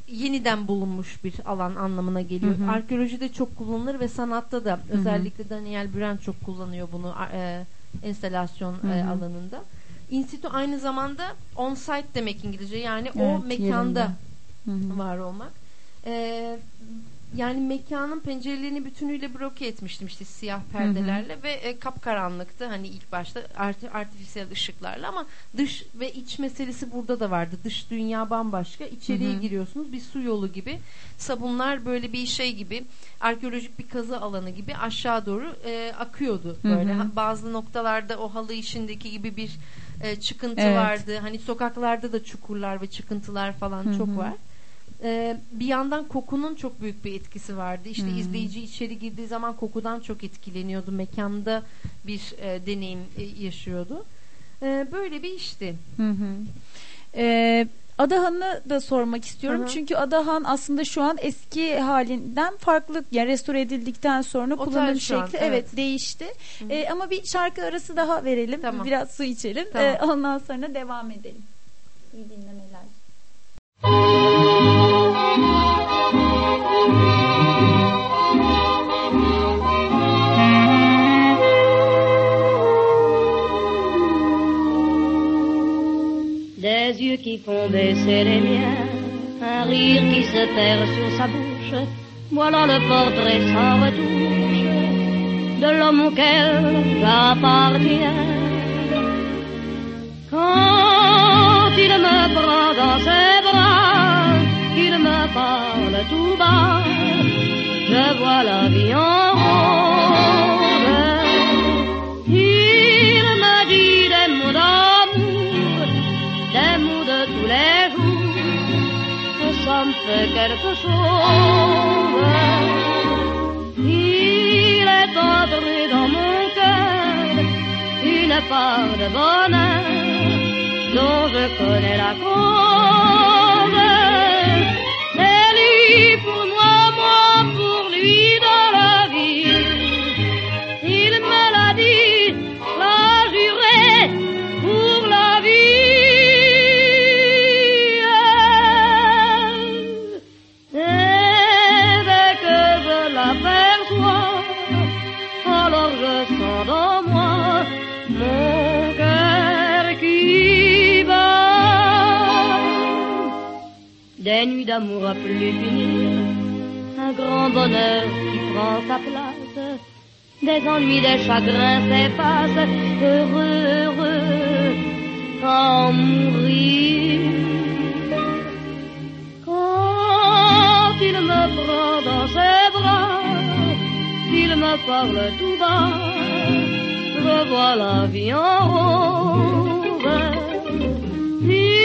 yeniden bulunmuş bir alan anlamına geliyor. Hı hı. Arkeolojide çok kullanılır ve sanatta da özellikle Daniel Brent çok kullanıyor bunu e, enstalasyon e, Hı hı. alanında. Institu aynı zamanda on site demek İngilizce yani o Evet, mekanda yerinde. Hı hı. var olmak. E, yani mekanın pencerelerini bütünüyle bloke etmiştim işte siyah perdelerle ve e, kapkaranlıktı hani ilk başta arti, artifisiyel ışıklarla ama dış ve iç meselesi burada da vardı. Dış dünya bambaşka. İçeriye Hı hı. giriyorsunuz bir su yolu gibi. Sabunlar böyle bir şey gibi arkeolojik bir kazı alanı gibi aşağı doğru e, akıyordu Hı böyle. hı. Ha- Bazı noktalarda o halı işindeki gibi bir e, çıkıntı Evet. vardı. Hani sokaklarda da çukurlar ve çıkıntılar falan Hı çok hı. var. Ee, bir yandan kokunun çok büyük bir etkisi vardı. İşte Hmm. izleyici içeri girdiği zaman kokudan çok etkileniyordu. Mekanda bir e, deneyim e, yaşıyordu. Ee, böyle bir işti. Hı hı. Ee, Adahan'ı da sormak istiyorum. Hı hı. Çünkü Adahan aslında şu an eski halinden farklı. Yani restore edildikten sonra Otel kullanım şu an, şekli evet. evet. değişti. Ee, ama bir şarkı arası daha verelim. Tamam. Biraz su içelim. Tamam. Ee, ondan sonra devam edelim. İyi dinlemeler. Des yeux qui font baisser les miens, un rire qui se perd sur sa bouche, voilà le portrait sans retouche de l'homme auquel j'appartiens. Quand il me prend dans ses bras, qu'il me parle tout bas, je vois la vie en rose. Il me dit des mots d'amour, des mots de tous les jours, que ça me fait quelque chose. Il est entré dans mon cœur une part de bonheur dont je connais la cause. C'est lui pour moi, moi pour lui dans la vie. Des nuits d'amour à plus finir, un grand bonheur qui prend sa place, des ennuis, des chagrins s'effacent, heureux, heureux, quand mourir. Quand il me prend dans ses bras, qu'il me parle tout bas, je vois la vie en rose. Il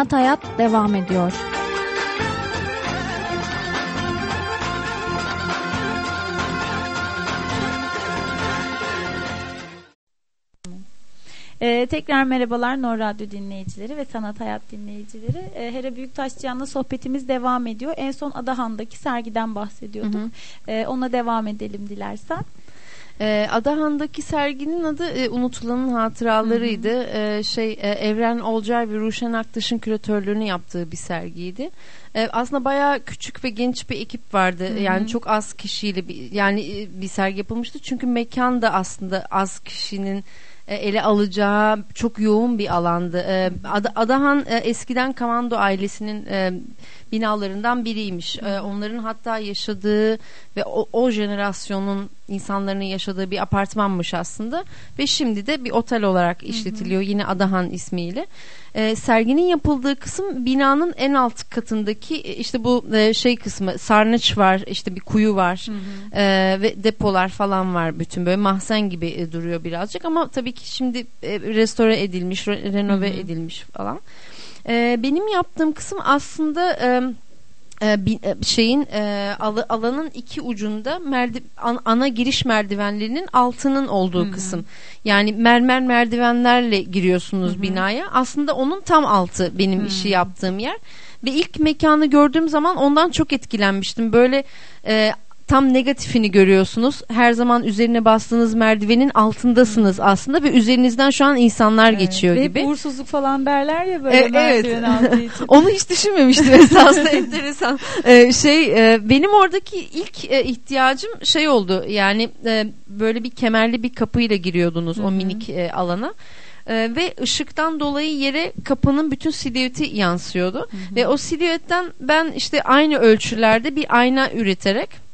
Sanat Hayat devam ediyor. Ee, tekrar merhabalar Nor Radyo dinleyicileri ve Sanat Hayat dinleyicileri. Ee, Hera Büyüktaşçıyan'la sohbetimiz devam ediyor. En son Adahan'daki sergiden bahsediyorduk. Hı hı. Ee, ona devam edelim dilersen. Ee, Adahan'daki serginin adı e, Unutulanın Hatıralarıydı. Ee, şey e, Evren Olcay ve Ruşen Aktaş'ın küratörlüğünü yaptığı bir sergiydi. Ee, aslında bayağı küçük ve genç bir ekip vardı. Hı hı. Yani çok az kişiyle bir yani e, bir sergi yapılmıştı. Çünkü mekan da aslında az kişinin ele alacağı çok yoğun bir alandı. Ada- Adahan eskiden Kamando ailesinin binalarından biriymiş. E, onların hatta yaşadığı ve o, o jenerasyonun insanların yaşadığı bir apartmanmış aslında ve şimdi de bir otel olarak işletiliyor yine Adahan ismiyle. E, serginin yapıldığı kısım binanın en alt katındaki e, işte bu e, şey kısmı sarnıç var işte bir kuyu var e, ve depolar falan var bütün böyle mahzen gibi e, duruyor birazcık ama tabii ki şimdi e, restore edilmiş re- renove edilmiş falan. E, benim yaptığım kısım aslında e, şeyin alanın iki ucunda merdi, an- ana giriş merdivenlerinin altının olduğu kısım. Yani mermer merdivenlerle giriyorsunuz binaya. Aslında onun tam altı benim işi yaptığım yer. Ve ilk mekanı gördüğüm zaman ondan çok etkilenmiştim. Böyle e, tam negatifini görüyorsunuz. Her zaman üzerine bastığınız merdivenin altındasınız aslında ve üzerinizden şu an insanlar geçiyor Ve gibi. uğursuzluk falan derler ya böyle E, evet. merdiven altı için. Onu hiç düşünmemiştim esasında enteresan. Ee, şey e, benim oradaki ilk e, ihtiyacım şey oldu. Yani e, böyle bir kemerli bir kapıyla giriyordunuz o minik e, alana. E, ve ışıktan dolayı yere kapının bütün silüeti yansıyordu. Ve o silüetten ben işte aynı ölçülerde bir ayna üreterek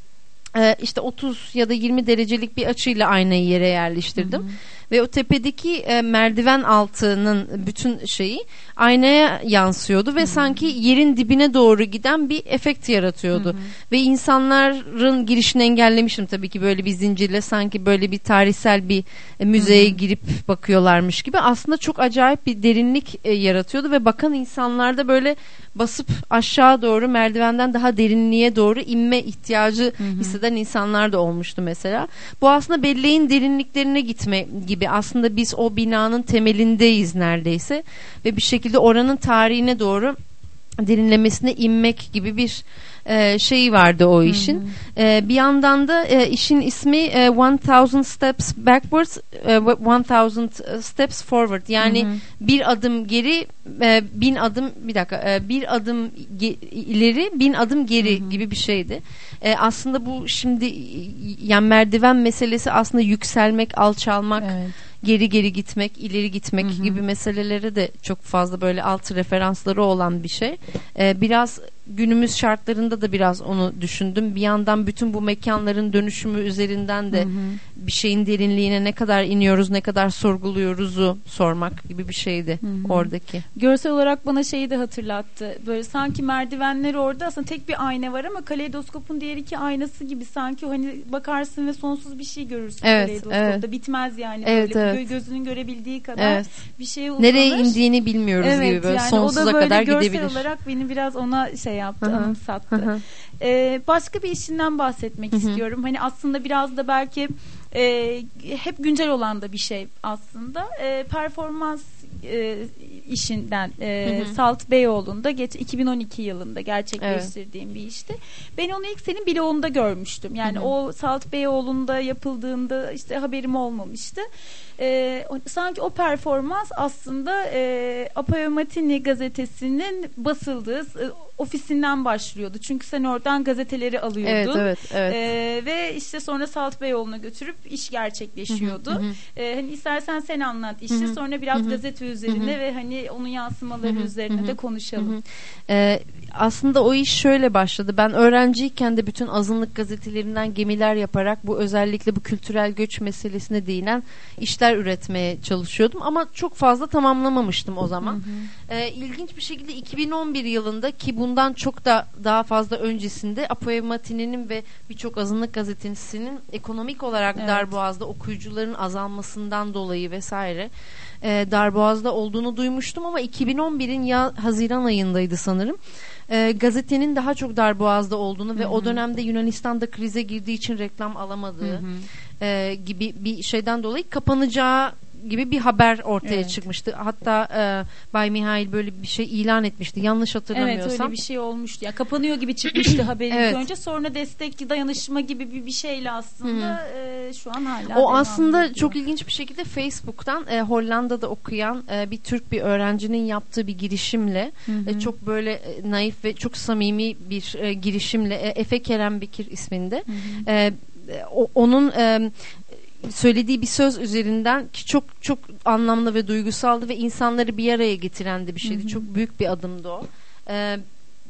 e, işte 30 ya da 20 derecelik bir açıyla aynayı yere yerleştirdim. Ve o tepedeki e, merdiven altının bütün şeyi aynaya yansıyordu ve sanki yerin dibine doğru giden bir efekt yaratıyordu. Ve insanların girişini engellemiştim tabii ki böyle bir zincirle sanki böyle bir tarihsel bir e, müzeye girip bakıyorlarmış gibi. Aslında çok acayip bir derinlik e, yaratıyordu ve bakan insanlarda böyle basıp aşağı doğru merdivenden daha derinliğe doğru inme ihtiyacı hisseden insanlar da olmuştu mesela. Bu aslında belleğin derinliklerine gitme gibi. Aslında biz o binanın temelindeyiz neredeyse ve bir şekilde oranın tarihine doğru derinlemesine inmek gibi bir e, şeyi vardı o işin. E, bir yandan da e, işin ismi e, 1000 steps backwards, e, 1000 steps forward. Yani bir adım geri, e, bin adım bir dakika, e, bir adım ileri, bin adım geri gibi bir şeydi. E, aslında bu şimdi yani merdiven meselesi aslında yükselmek, alçalmak, Evet. geri geri gitmek, ileri gitmek gibi meselelere de çok fazla böyle alt referansları olan bir şey. Ee, biraz günümüz şartlarında da biraz onu düşündüm. Bir yandan bütün bu mekanların dönüşümü üzerinden de bir şeyin derinliğine ne kadar iniyoruz, ne kadar sorguluyoruzu sormak gibi bir şeydi oradaki. Görsel olarak bana şeyi de hatırlattı. Böyle sanki merdivenler orada aslında tek bir ayna var ama kaleidoskopun diğer iki aynası gibi sanki hani bakarsın ve sonsuz bir şey görürsün Evet, kaleidoskopta. evet. Bitmez yani Evet, böyle evet. Gö- gözünün görebildiği kadar Evet. bir şeye uzanır. Nereye indiğini bilmiyoruz Evet, gibi böyle yani sonsuza o da böyle kadar görsel gidebilir. olarak beni biraz ona şey yaptı, Hı hı. anımsattı. Hı hı. Ee, başka bir işinden bahsetmek istiyorum. Hani aslında biraz da belki e, hep güncel olan da bir şey aslında. E, performans e, işinden e, Salt Beyoğlu'nda geç 2012 yılında gerçekleştirdiğim bir işti. Ben onu ilk senin bloğunda görmüştüm. Yani o Salt Beyoğlu'nda yapıldığında işte haberim olmamıştı. E, sanki o performans aslında e, Apoyo Matini gazetesinin basıldığı e, ofisinden başlıyordu. Çünkü sen oradan gazeteleri alıyordun. Evet, evet, evet. Ee, ve işte sonra Salt Beyoğlu'na götürüp iş gerçekleşiyordu. Ee, hani istersen sen anlat işi sonra biraz gazete üzerine ve hani onun yansımaları üzerine de konuşalım. Ee, aslında o iş şöyle başladı. Ben öğrenciyken de bütün azınlık gazetelerinden gemiler yaparak bu özellikle bu kültürel göç meselesine değinen işler defter üretmeye çalışıyordum ama çok fazla tamamlamamıştım o zaman. E, ilginç bir şekilde 2011 yılında ki bundan çok da daha fazla öncesinde Apoematine'nin ve birçok azınlık gazetesinin ekonomik olarak Evet. Darboğaz'da okuyucuların azalmasından dolayı vesaire e, Darboğaz'da olduğunu duymuştum ama 2011'in ya Haziran ayındaydı sanırım. E, gazetenin daha çok Darboğaz'da olduğunu ve o dönemde Yunanistan'da krize girdiği için reklam alamadığı e, gibi bir şeyden dolayı kapanacağı gibi bir haber ortaya Evet. çıkmıştı. Hatta e, Bay Mihail böyle bir şey ilan etmişti. Yanlış Evet hatırlamıyorsam. öyle bir şey olmuştu. Ya kapanıyor gibi çıkmıştı haberin Evet. önce. Sonra destek dayanışma gibi bir, bir şeyle aslında e, şu an hala O aslında ediyor. çok ilginç bir şekilde Facebook'tan e, Hollanda'da okuyan e, bir Türk bir öğrencinin yaptığı bir girişimle e, çok böyle e, naif ve çok samimi bir e, girişimle e, Efe Kerem Bekir isminde e, e, o- onun e, söylediği bir söz üzerinden ki çok çok anlamlı ve duygusaldı ve insanları bir araya getiren de bir şeydi. Çok büyük bir adımdı o. E,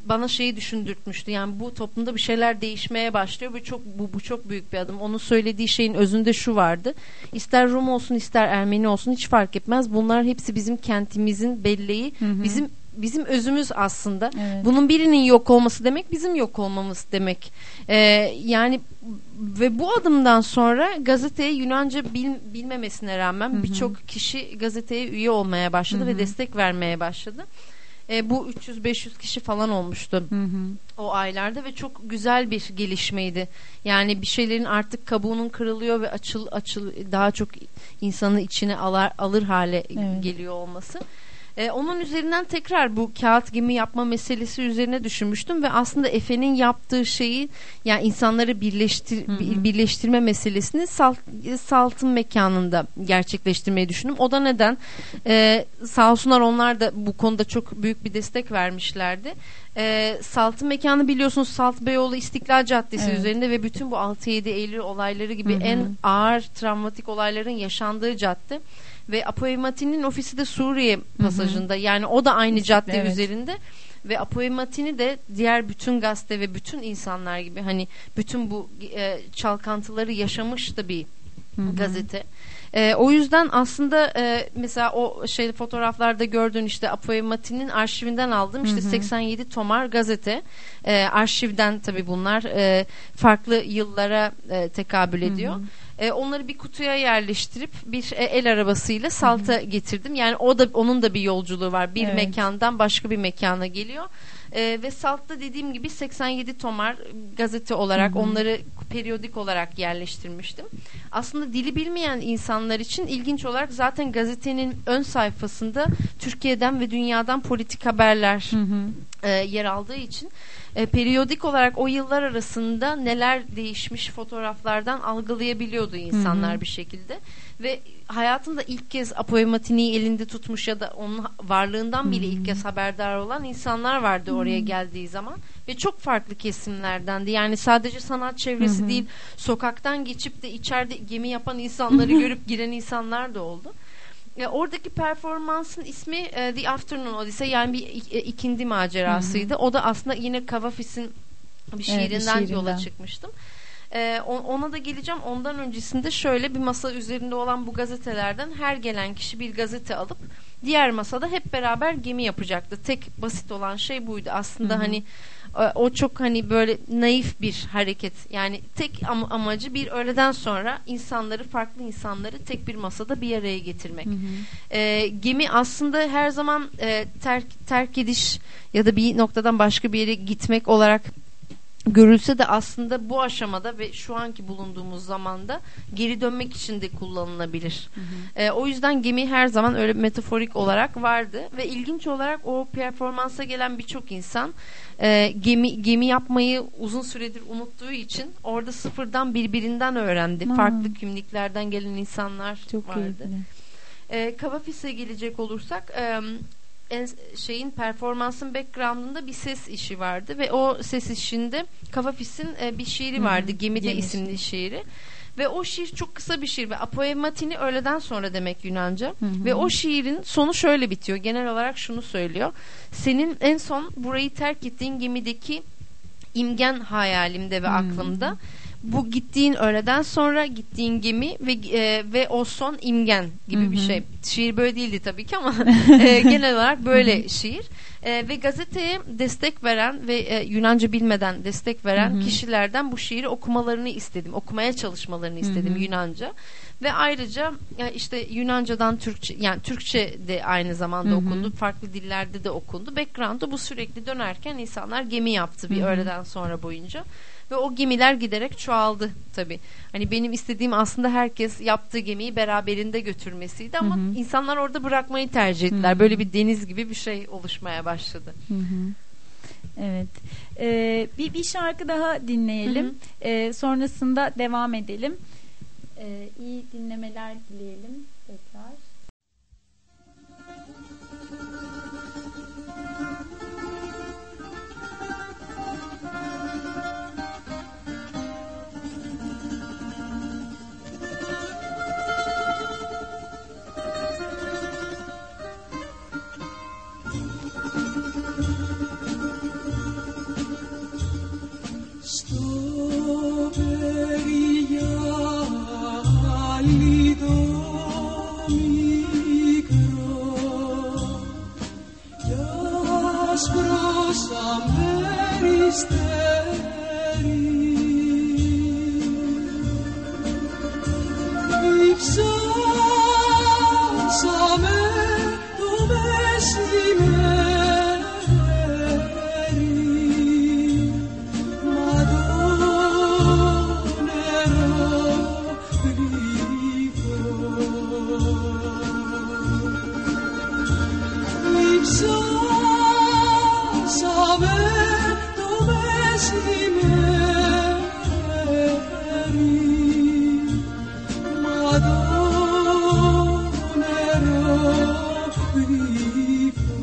bana şeyi düşündürtmüştü. Yani bu toplumda bir şeyler değişmeye başlıyor ve çok bu bu çok büyük bir adım. Onun söylediği şeyin özünde şu vardı. İster Rum olsun ister Ermeni olsun hiç fark etmez. Bunlar hepsi bizim kentimizin belleği. Bizim bizim özümüz aslında. Evet. Bunun birinin yok olması demek bizim yok olmamız demek. Ee, yani ve bu adımdan sonra gazeteye Yunanca bil, bilmemesine rağmen birçok kişi gazeteye üye olmaya başladı ve destek vermeye başladı. Ee, bu 300-500 kişi falan olmuştu Hı hı. o aylarda ve çok güzel bir gelişmeydi. Yani bir şeylerin artık kabuğunun kırılıyor ve açıl açıl daha çok insanı içine alar, alır hale Evet. geliyor olması. Ee, onun üzerinden tekrar bu kağıt gemi yapma meselesi üzerine düşünmüştüm ve aslında Efe'nin yaptığı şeyi yani insanları birleştir bir- birleştirme meselesini salt, saltın mekanında gerçekleştirmeyi düşündüm. O da neden? Ee, sağ olsunlar onlar da bu konuda çok büyük bir destek vermişlerdi. Ee, Salt'ın mekanı biliyorsunuz Salt Beyoğlu İstiklal Caddesi Evet. üzerinde ve bütün bu 6-7 Eylül olayları gibi en ağır travmatik olayların yaşandığı cadde ve Apoemati'nin ofisi de Suriye pasajında. Yani o da aynı cadde evet. üzerinde. Ve Apoematini de diğer bütün gazete ve bütün insanlar gibi hani bütün bu e, çalkantıları yaşamış da bir gazete. E, o yüzden aslında e, mesela o şey fotoğraflarda gördüğün işte Apoemati'nin arşivinden aldım. İşte 87 tomar gazete. E, arşivden tabi bunlar e, farklı yıllara e, tekabül ediyor. E, onları bir kutuya yerleştirip bir e, el arabasıyla Salt'a getirdim. Yani o da onun da bir yolculuğu var. Bir Evet. mekandan başka bir mekana geliyor. E, ve Salt'ta dediğim gibi 87 tomar gazete olarak onları periyodik olarak yerleştirmiştim. Aslında dili bilmeyen insanlar için ilginç olarak zaten gazetenin ön sayfasında Türkiye'den ve dünyadan politik haberler e, yer aldığı için e, periyodik olarak o yıllar arasında neler değişmiş fotoğraflardan algılayabiliyordu insanlar bir şekilde. Ve hayatında ilk kez apoematiniyi elinde tutmuş ya da onun varlığından bile ilk kez haberdar olan insanlar vardı oraya geldiği zaman. Ve çok farklı kesimlerdendi. Yani sadece sanat çevresi değil, sokaktan geçip de içeride gemi yapan insanları görüp giren insanlar da oldu. Oradaki performansın ismi e, The Afternoon Odyssey yani bir e, ikindi macerasıydı. O da aslında yine Kavafis'in bir bir şiirinden, yola çıkmıştım. E, ona da geleceğim. Ondan öncesinde şöyle bir masa üzerinde olan bu gazetelerden her gelen kişi bir gazete alıp diğer masada hep beraber gemi yapacaktı. Tek basit olan şey buydu. Aslında hani e, o çok hani böyle naif bir hareket. Yani tek am- amacı bir öğleden sonra insanları farklı insanları tek bir masada bir araya getirmek. E, gemi aslında her zaman e, terk terk ediş ya da bir noktadan başka bir yere gitmek olarak görülse de aslında bu aşamada ve şu anki bulunduğumuz zamanda geri dönmek için de kullanılabilir. E, o yüzden gemi her zaman öyle metaforik olarak vardı ve ilginç olarak o performansa gelen birçok insan e, gemi gemi yapmayı uzun süredir unuttuğu için orada sıfırdan birbirinden öğrendi. Hmm. Farklı kimliklerden gelen insanlar Çok vardı. keyifli. E, Kavafis'e gelecek olursak e, en, şeyin performansın background'ında bir ses işi vardı ve o ses işinde Kavafis'in e, bir şiiri vardı. Gemide Gemi isimli şiiri. Ve o şiir çok kısa bir şiir ve apoematini öğleden sonra demek Yunanca. Ve o şiirin sonu şöyle bitiyor. Genel olarak şunu söylüyor. Senin en son burayı terk ettiğin gemideki imgen hayalimde ve aklımda. Bu gittiğin öğleden sonra gittiğin gemi ve e, ve o son imgen gibi bir şey. Şiir böyle değildi tabii ki ama e, genel olarak böyle şiir. E, ve gazeteye destek veren ve e, Yunanca bilmeden destek veren kişilerden bu şiiri okumalarını istedim. Okumaya çalışmalarını istedim Yunanca. Ve ayrıca e, işte Yunanca'dan Türkçe yani Türkçe de aynı zamanda okundu. Farklı dillerde de okundu. Background'da bu sürekli dönerken insanlar gemi yaptı bir öğleden sonra boyunca. Ve o gemiler giderek çoğaldı tabii. Hani benim istediğim aslında herkes yaptığı gemiyi beraberinde götürmesiydi ama insanlar orada bırakmayı tercih ettiler. Böyle bir deniz gibi bir şey oluşmaya başladı. Evet. Ee, bir bir şarkı daha dinleyelim. Ee, sonrasında devam edelim. Ee, iyi dinlemeler dileyelim tekrar. άσπρος αμέριστέρι. of people.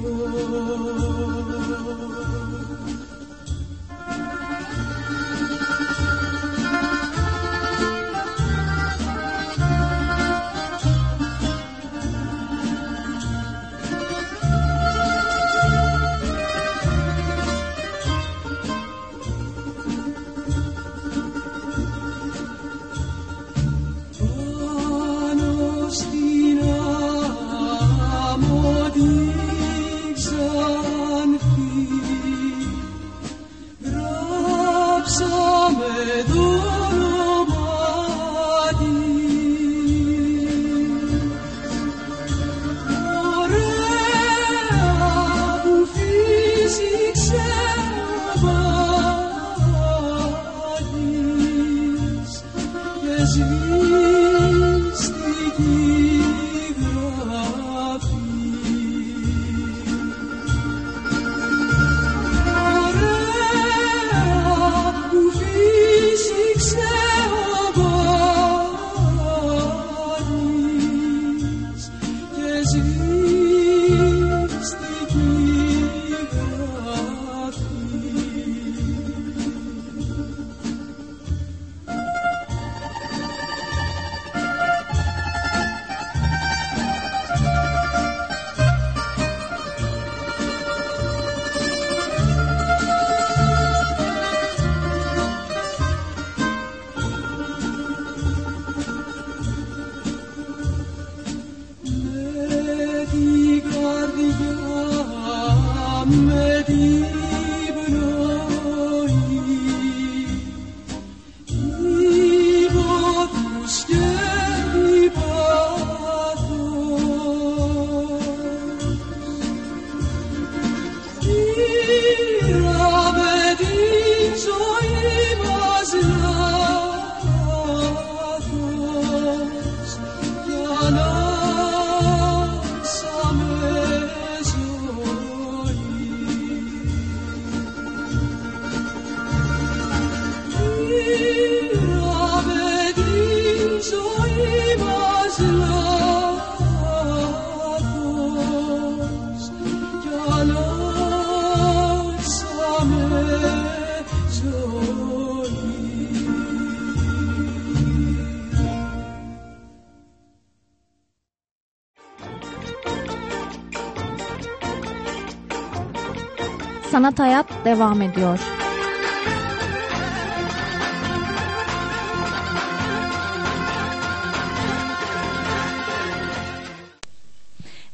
Sanat Hayat devam ediyor.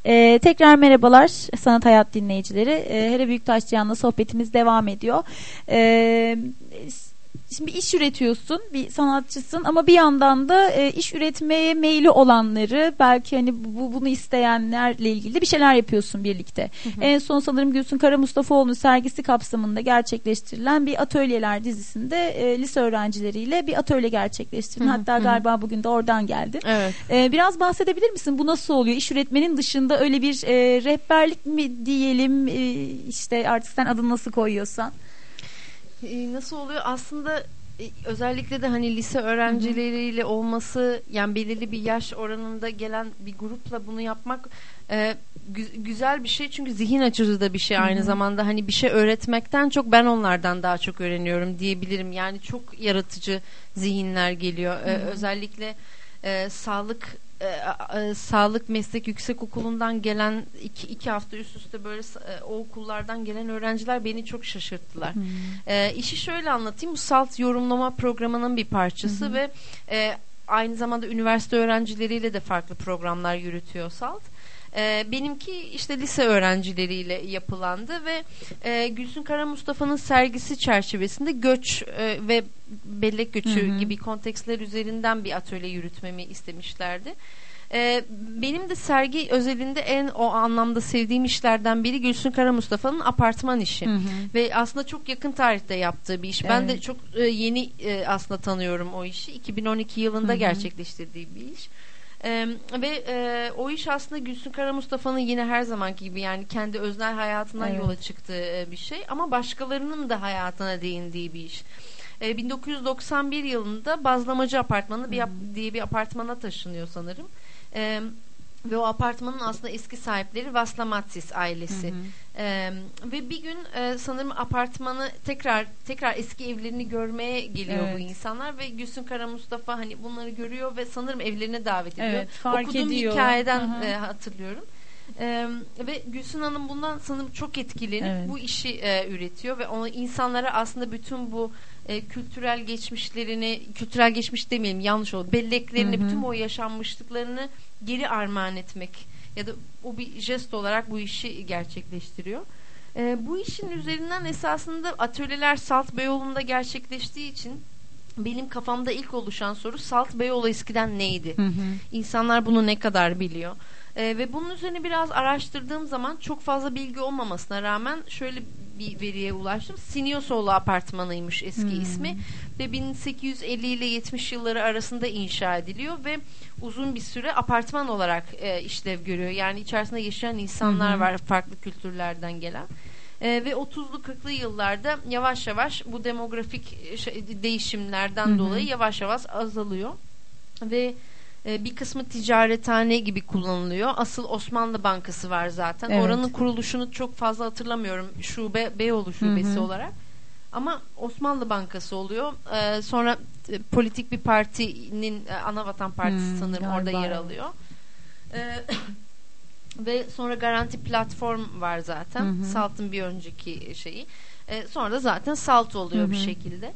Ee, tekrar merhabalar Sanat Hayat dinleyicileri. Ee, Hele Büyüktaşçıyan'la sohbetimiz devam ediyor. Ee, Şimdi iş üretiyorsun, bir sanatçısın ama bir yandan da e, iş üretmeye meyli olanları, belki hani bu bunu isteyenlerle ilgili de bir şeyler yapıyorsun birlikte. En son sanırım Gülsün Kara Mustafaoğlu'nun sergisi kapsamında gerçekleştirilen bir atölyeler dizisinde e, lise öğrencileriyle bir atölye gerçekleştirdin. Hatta galiba bugün de oradan geldin. Evet. Ee, biraz bahsedebilir misin? Bu nasıl oluyor? İş üretmenin dışında öyle bir e, rehberlik mi diyelim? E, işte artık sen adını nasıl koyuyorsan. Ee, nasıl oluyor? Aslında e, özellikle de hani lise öğrencileriyle olması yani belirli bir yaş oranında gelen bir grupla bunu yapmak e, gü- güzel bir şey. Çünkü zihin açıcı da bir şey aynı zamanda. Hani bir şey öğretmekten çok ben onlardan daha çok öğreniyorum diyebilirim. Yani çok yaratıcı zihinler geliyor. E, özellikle e, sağlık e, e, sağlık meslek yüksek okulundan gelen iki, iki hafta üst üste böyle e, o okullardan gelen öğrenciler beni çok şaşırttılar. E, işi şöyle anlatayım. Bu SALT yorumlama programının bir parçası ve e, aynı zamanda üniversite öğrencileriyle de farklı programlar yürütüyor SALT. E, benimki işte lise öğrencileriyle yapılandı ve e, Gülsün Kara Mustafa'nın sergisi çerçevesinde göç e, ve bellek göçü gibi kontekstler üzerinden bir atölye yürütmemi istemişlerdi. E, benim de sergi özelinde en o anlamda sevdiğim işlerden biri Gülsün Kara Mustafa'nın apartman işi ve aslında çok yakın tarihte yaptığı bir iş. Ben de Evet. çok e, yeni e, aslında tanıyorum o işi. 2012 yılında gerçekleştirdiği bir iş. Ee, ve e, o iş aslında Gülsün Kara Mustafa'nın yine her zamanki gibi yani kendi öznel hayatından Evet. yola çıktığı e, bir şey ama başkalarının da hayatına değindiği bir iş. Ee, 1991 yılında Bazlamacı Apartmanı bir yap- diye bir apartmana taşınıyor sanırım. Ee, ve o apartmanın aslında eski sahipleri Vaslamatsis ailesi. Ee, ve bir gün e, sanırım apartmanı tekrar tekrar eski evlerini görmeye geliyor bu Evet. insanlar ve Gülsün Kara Mustafa hani bunları görüyor ve sanırım evlerine davet ediyor. Evet, fark Okuduğum ediyor. hikayeden Hı hı. e, hatırlıyorum. Ee, ve Gülsün Hanım bundan sanırım çok etkilenip Evet. bu işi e, üretiyor ve onu insanlara aslında bütün bu e, kültürel geçmişlerini, kültürel geçmiş demeyelim yanlış oldu, belleklerini, bütün o yaşanmışlıklarını geri armağan etmek ya da o bir jest olarak bu işi gerçekleştiriyor. E, bu işin üzerinden esasında atölyeler Salt Beyoğlu'nda gerçekleştiği için benim kafamda ilk oluşan soru Salt Beyoğlu eskiden neydi? İnsanlar bunu ne kadar biliyor? Ee, ve bunun üzerine biraz araştırdığım zaman çok fazla bilgi olmamasına rağmen şöyle bir veriye ulaştım. Sinyosoğlu apartmanıymış eski ismi ve 1850 ile 70 yılları arasında inşa ediliyor ve uzun bir süre apartman olarak e, işlev görüyor. Yani içerisinde yaşayan insanlar var farklı kültürlerden gelen. Ee, ve 30'lu 40'lı yıllarda yavaş yavaş bu demografik e, şey- değişimlerden dolayı yavaş yavaş azalıyor ve e, bir kısmı ticarethane gibi kullanılıyor. Asıl Osmanlı Bankası var zaten. Evet. Oranın kuruluşunu çok fazla hatırlamıyorum. Şube Beyoğlu şubesi olarak. Ama Osmanlı Bankası oluyor. Ee, sonra e, politik bir partinin e, Anavatan Partisi Hmm, sanırım galiba orada yer alıyor. Ee, ve sonra Garanti Platform var zaten. Salt'ın bir önceki şeyi. Ee, sonra da zaten Salt oluyor bir şekilde.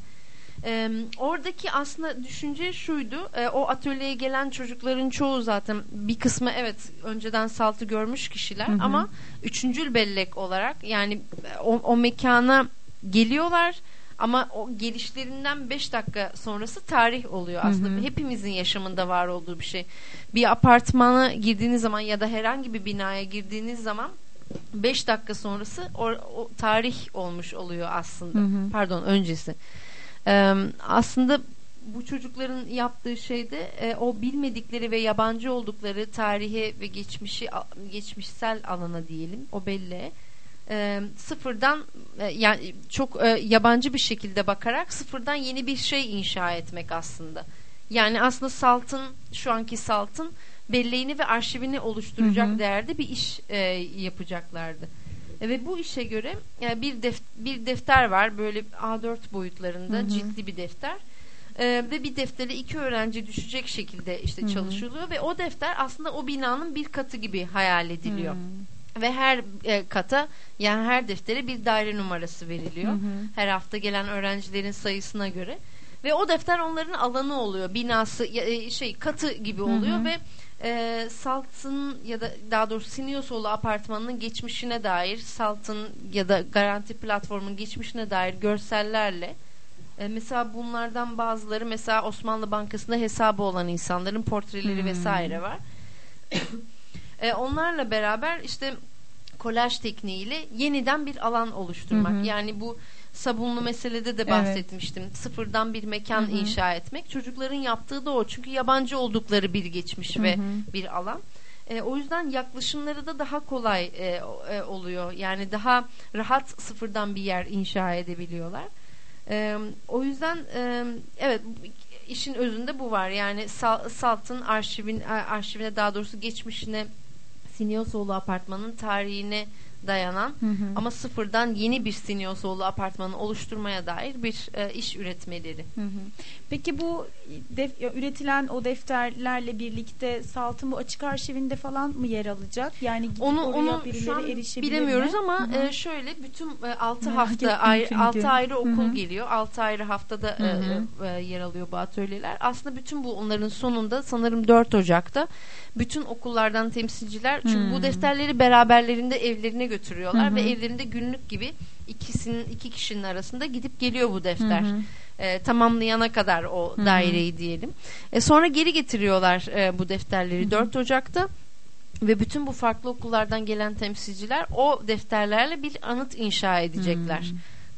Ee, oradaki aslında düşünce şuydu. Ee, o atölyeye gelen çocukların çoğu zaten bir kısmı evet önceden Salt'ı görmüş kişiler ama üçüncül bellek olarak yani o, o mekana geliyorlar ama o gelişlerinden 5 dakika sonrası tarih oluyor aslında. Hepimizin yaşamında var olduğu bir şey. Bir apartmana girdiğiniz zaman ya da herhangi bir binaya girdiğiniz zaman 5 dakika sonrası o, o tarih olmuş oluyor aslında. Pardon öncesi. Ee, aslında bu çocukların yaptığı şeyde e, o bilmedikleri ve yabancı oldukları tarihe ve geçmişi geçmişsel alana diyelim o belleğe e, sıfırdan e, yani çok e, yabancı bir şekilde bakarak sıfırdan yeni bir şey inşa etmek aslında. Yani aslında Salt'ın şu anki Salt'ın belleğini ve arşivini oluşturacak değerde bir iş e, yapacaklardı. E, ve bu işe göre e, bir def, bir defter var böyle A4 boyutlarında ciltli bir defter. E, ve bir deftere iki öğrenci düşecek şekilde işte çalışılıyor ve o defter aslında o binanın bir katı gibi hayal ediliyor. Ve her e, kata yani her deftere bir daire numarası veriliyor. Her hafta gelen öğrencilerin sayısına göre. Ve o defter onların alanı oluyor. Binası e, şey katı gibi oluyor ve e, Salt'ın ya da daha doğrusu Sinyosoğlu apartmanının geçmişine dair Salt'ın ya da Garanti platformunun geçmişine dair görsellerle e, mesela bunlardan bazıları mesela Osmanlı Bankası'nda hesabı olan insanların portreleri vesaire var. E, onlarla beraber işte kolaj tekniğiyle yeniden bir alan oluşturmak. Yani bu sabunlu meselede de Evet. bahsetmiştim. Sıfırdan bir mekan inşa etmek. Çocukların yaptığı da o. Çünkü yabancı oldukları bir geçmiş ve bir alan. E, o yüzden yaklaşımları da daha kolay e, e, oluyor. Yani daha rahat sıfırdan bir yer inşa edebiliyorlar. E, o yüzden e, evet işin özünde bu var. Yani Sal- Salt'ın arşivin e, arşivine daha doğrusu geçmişine Sinyosoğlu apartmanın tarihine dayanan ama sıfırdan yeni bir Sinyosoğlu apartmanı oluşturmaya dair bir e, iş üretmeleri. Hı hı. Peki bu def- ya üretilen o defterlerle birlikte Salt'ın bu açık arşivinde falan mı yer alacak? Yani gidip Onu oraya onu birileri şu an erişebilir bilemiyoruz mi? ama Hı hı. e, şöyle bütün 6 Merak hafta ayrı, çünkü. 6 ayrı okul Hı hı. geliyor. 6 ayrı haftada e, Hı e, yer alıyor bu atölyeler. Aslında bütün bu onların sonunda sanırım 4 Ocak'ta bütün okullardan temsilciler çünkü bu defterleri beraberlerinde evlerine götürüyorlar ve evlerinde günlük gibi ikisinin iki kişinin arasında gidip geliyor bu defter. E, tamamlayana kadar o daireyi diyelim. E, sonra geri getiriyorlar e, bu defterleri 4 Ocak'ta. Ve bütün bu farklı okullardan gelen temsilciler o defterlerle bir anıt inşa edecekler.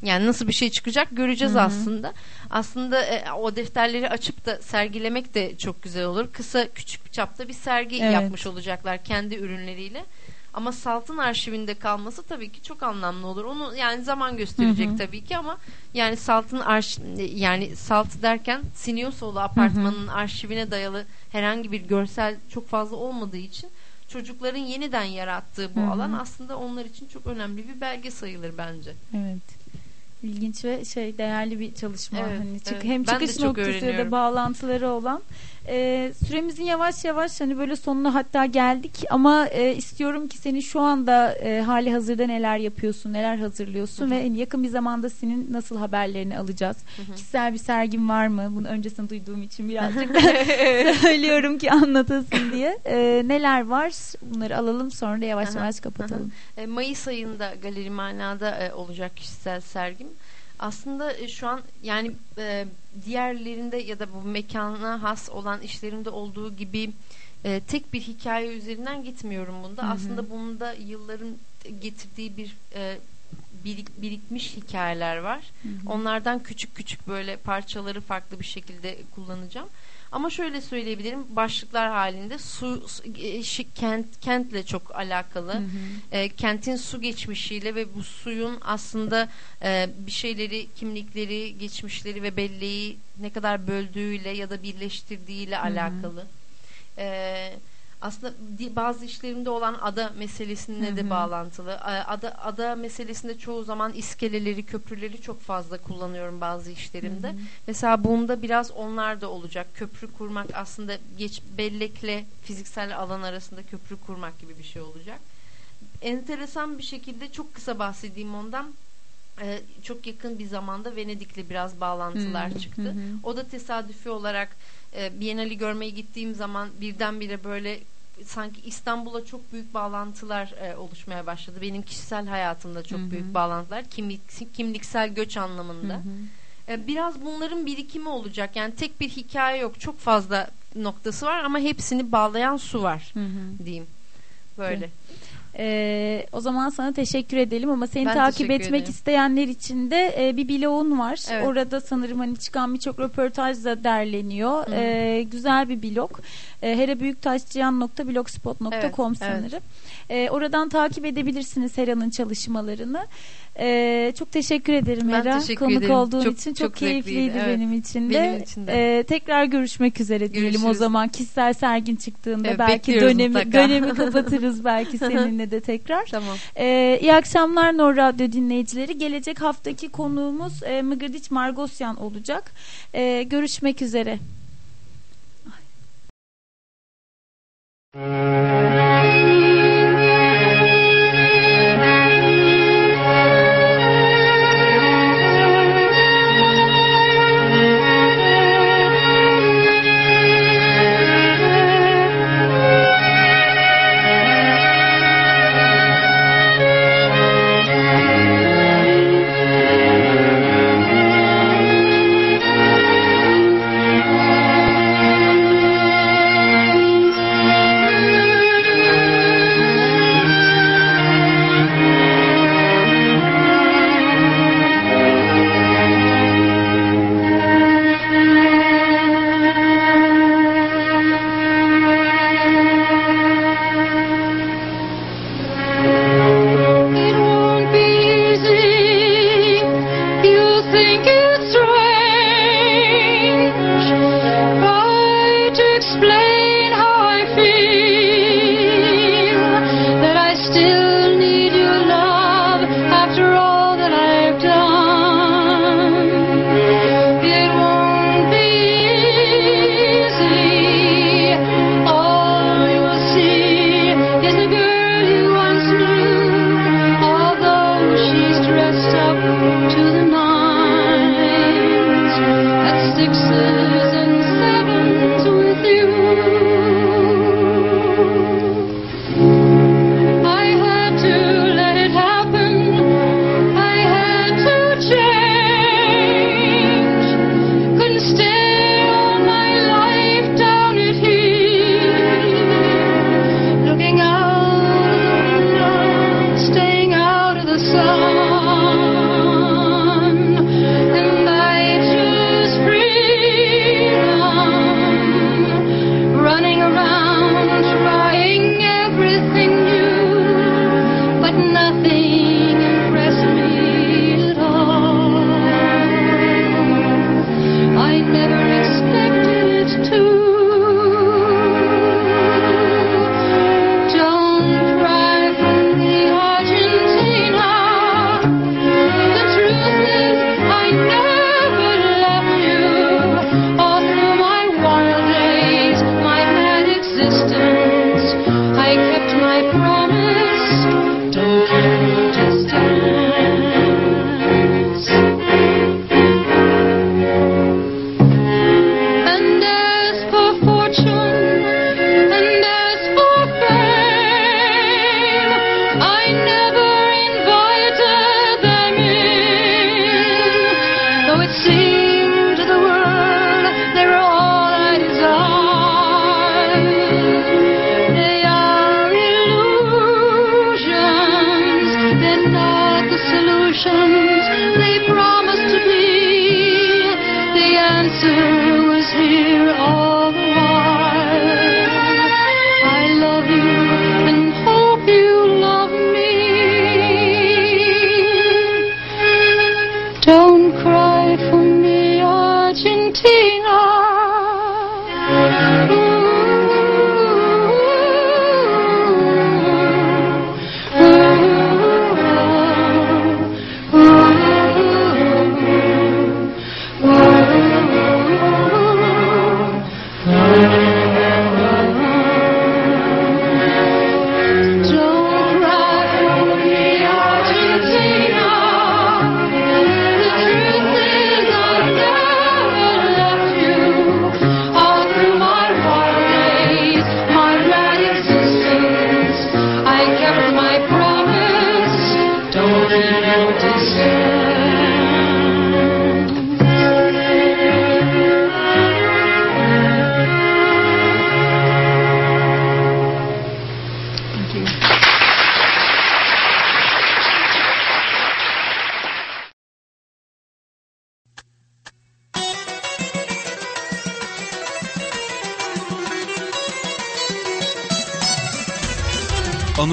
Yani nasıl bir şey çıkacak göreceğiz aslında. Aslında e, o defterleri açıp da sergilemek de çok güzel olur. Kısa küçük bir çapta bir sergi Evet. yapmış olacaklar kendi ürünleriyle. Ama Salt'ın arşivinde kalması tabii ki çok anlamlı olur. Onu yani zaman gösterecek tabii ki ama yani Salt'ın arş yani Salt derken Sinyosoğlu apartmanının arşivine dayalı herhangi bir görsel çok fazla olmadığı için çocukların yeniden yarattığı bu alan aslında onlar için çok önemli bir belge sayılır bence. Evet. İlginç ve şey değerli bir çalışma. Evet, hani çık, evet. hem çıkış noktası ya da bağlantıları olan. Ee, süremizin yavaş yavaş hani böyle sonuna hatta geldik ama e, istiyorum ki senin şu anda e, hali hazırda neler yapıyorsun, neler hazırlıyorsun ve hani yakın bir zamanda senin nasıl haberlerini alacağız. Kişisel bir sergin var mı? Bunu öncesinde duyduğum için birazcık söylüyorum ki anlatasın diye. Ee, neler var? Bunları alalım sonra da yavaş Aha, yavaş kapatalım. E, Mayıs ayında Galeri Mana'da e, olacak kişisel sergim. Aslında e, şu an yani e, diğerlerinde ya da bu mekana has olan işlerimde olduğu gibi e, tek bir hikaye üzerinden gitmiyorum bunda. Aslında bunda yılların getirdiği bir e, birik- birikmiş hikayeler var. Onlardan küçük küçük böyle parçaları farklı bir şekilde kullanacağım. Ama şöyle söyleyebilirim başlıklar halinde su, su- e, kent kentle çok alakalı. E, kentin su geçmişiyle ve bu suyun aslında e, bir şeyleri, kimlikleri, geçmişleri ve belleği ne kadar böldüğüyle ya da birleştirdiğiyle alakalı. E, aslında bazı işlerimde olan ada meselesine de bağlantılı. E, Ada ada meselesinde çoğu zaman iskeleleri, köprüleri çok fazla kullanıyorum bazı işlerimde. Mesela bunda biraz onlar da olacak. Köprü kurmak aslında geç bellekle fiziksel alan arasında köprü kurmak gibi bir şey olacak. Enteresan bir şekilde çok kısa bahsedeyim ondan. Ee, çok yakın bir zamanda Venedik'le biraz bağlantılar çıktı. O da tesadüfi olarak e, Biennale'i görmeye gittiğim zaman birdenbire böyle sanki İstanbul'a çok büyük bağlantılar e, oluşmaya başladı. Benim kişisel hayatımda çok büyük bağlantılar. Kimlik, kimliksel göç anlamında. E, biraz bunların birikimi olacak. Yani tek bir hikaye yok. Çok fazla noktası var ama hepsini bağlayan su var diyeyim. Böyle. Ee, o zaman sana teşekkür edelim ama seni Ben takip etmek ederim. isteyenler için de e, bir blogun var. Evet. Orada sanırım hani çıkan birçok röportaj da derleniyor. Ee, güzel bir blog. E, herabüyüktaşçıyan.blogspot.com Evet, sanırım. Ee, oradan takip edebilirsiniz Hera'nın çalışmalarını. Ee, çok teşekkür ederim Ben Hera. teşekkür Konuk ederim. olduğun Çok- için çok, çok keyifliydi evet. benim için de. Benim için de. Ee, tekrar görüşmek üzere diyelim o Görüşürüz. zaman. Kişisel sergin çıktığında Evet, belki dönemi mutlaka. dönemi kapatırız belki seninle de tekrar. Tamam. Ee, iyi akşamlar Nor Radyo dinleyicileri. Gelecek haftaki konuğumuz e, Mıgırdiç Margosyan olacak. Ee, görüşmek üzere. Thank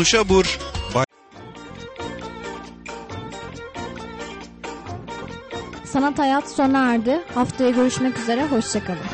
Nuşa Bur. Bay Sanat Hayat sona erdi. Haftaya görüşmek üzere, hoşçakalın.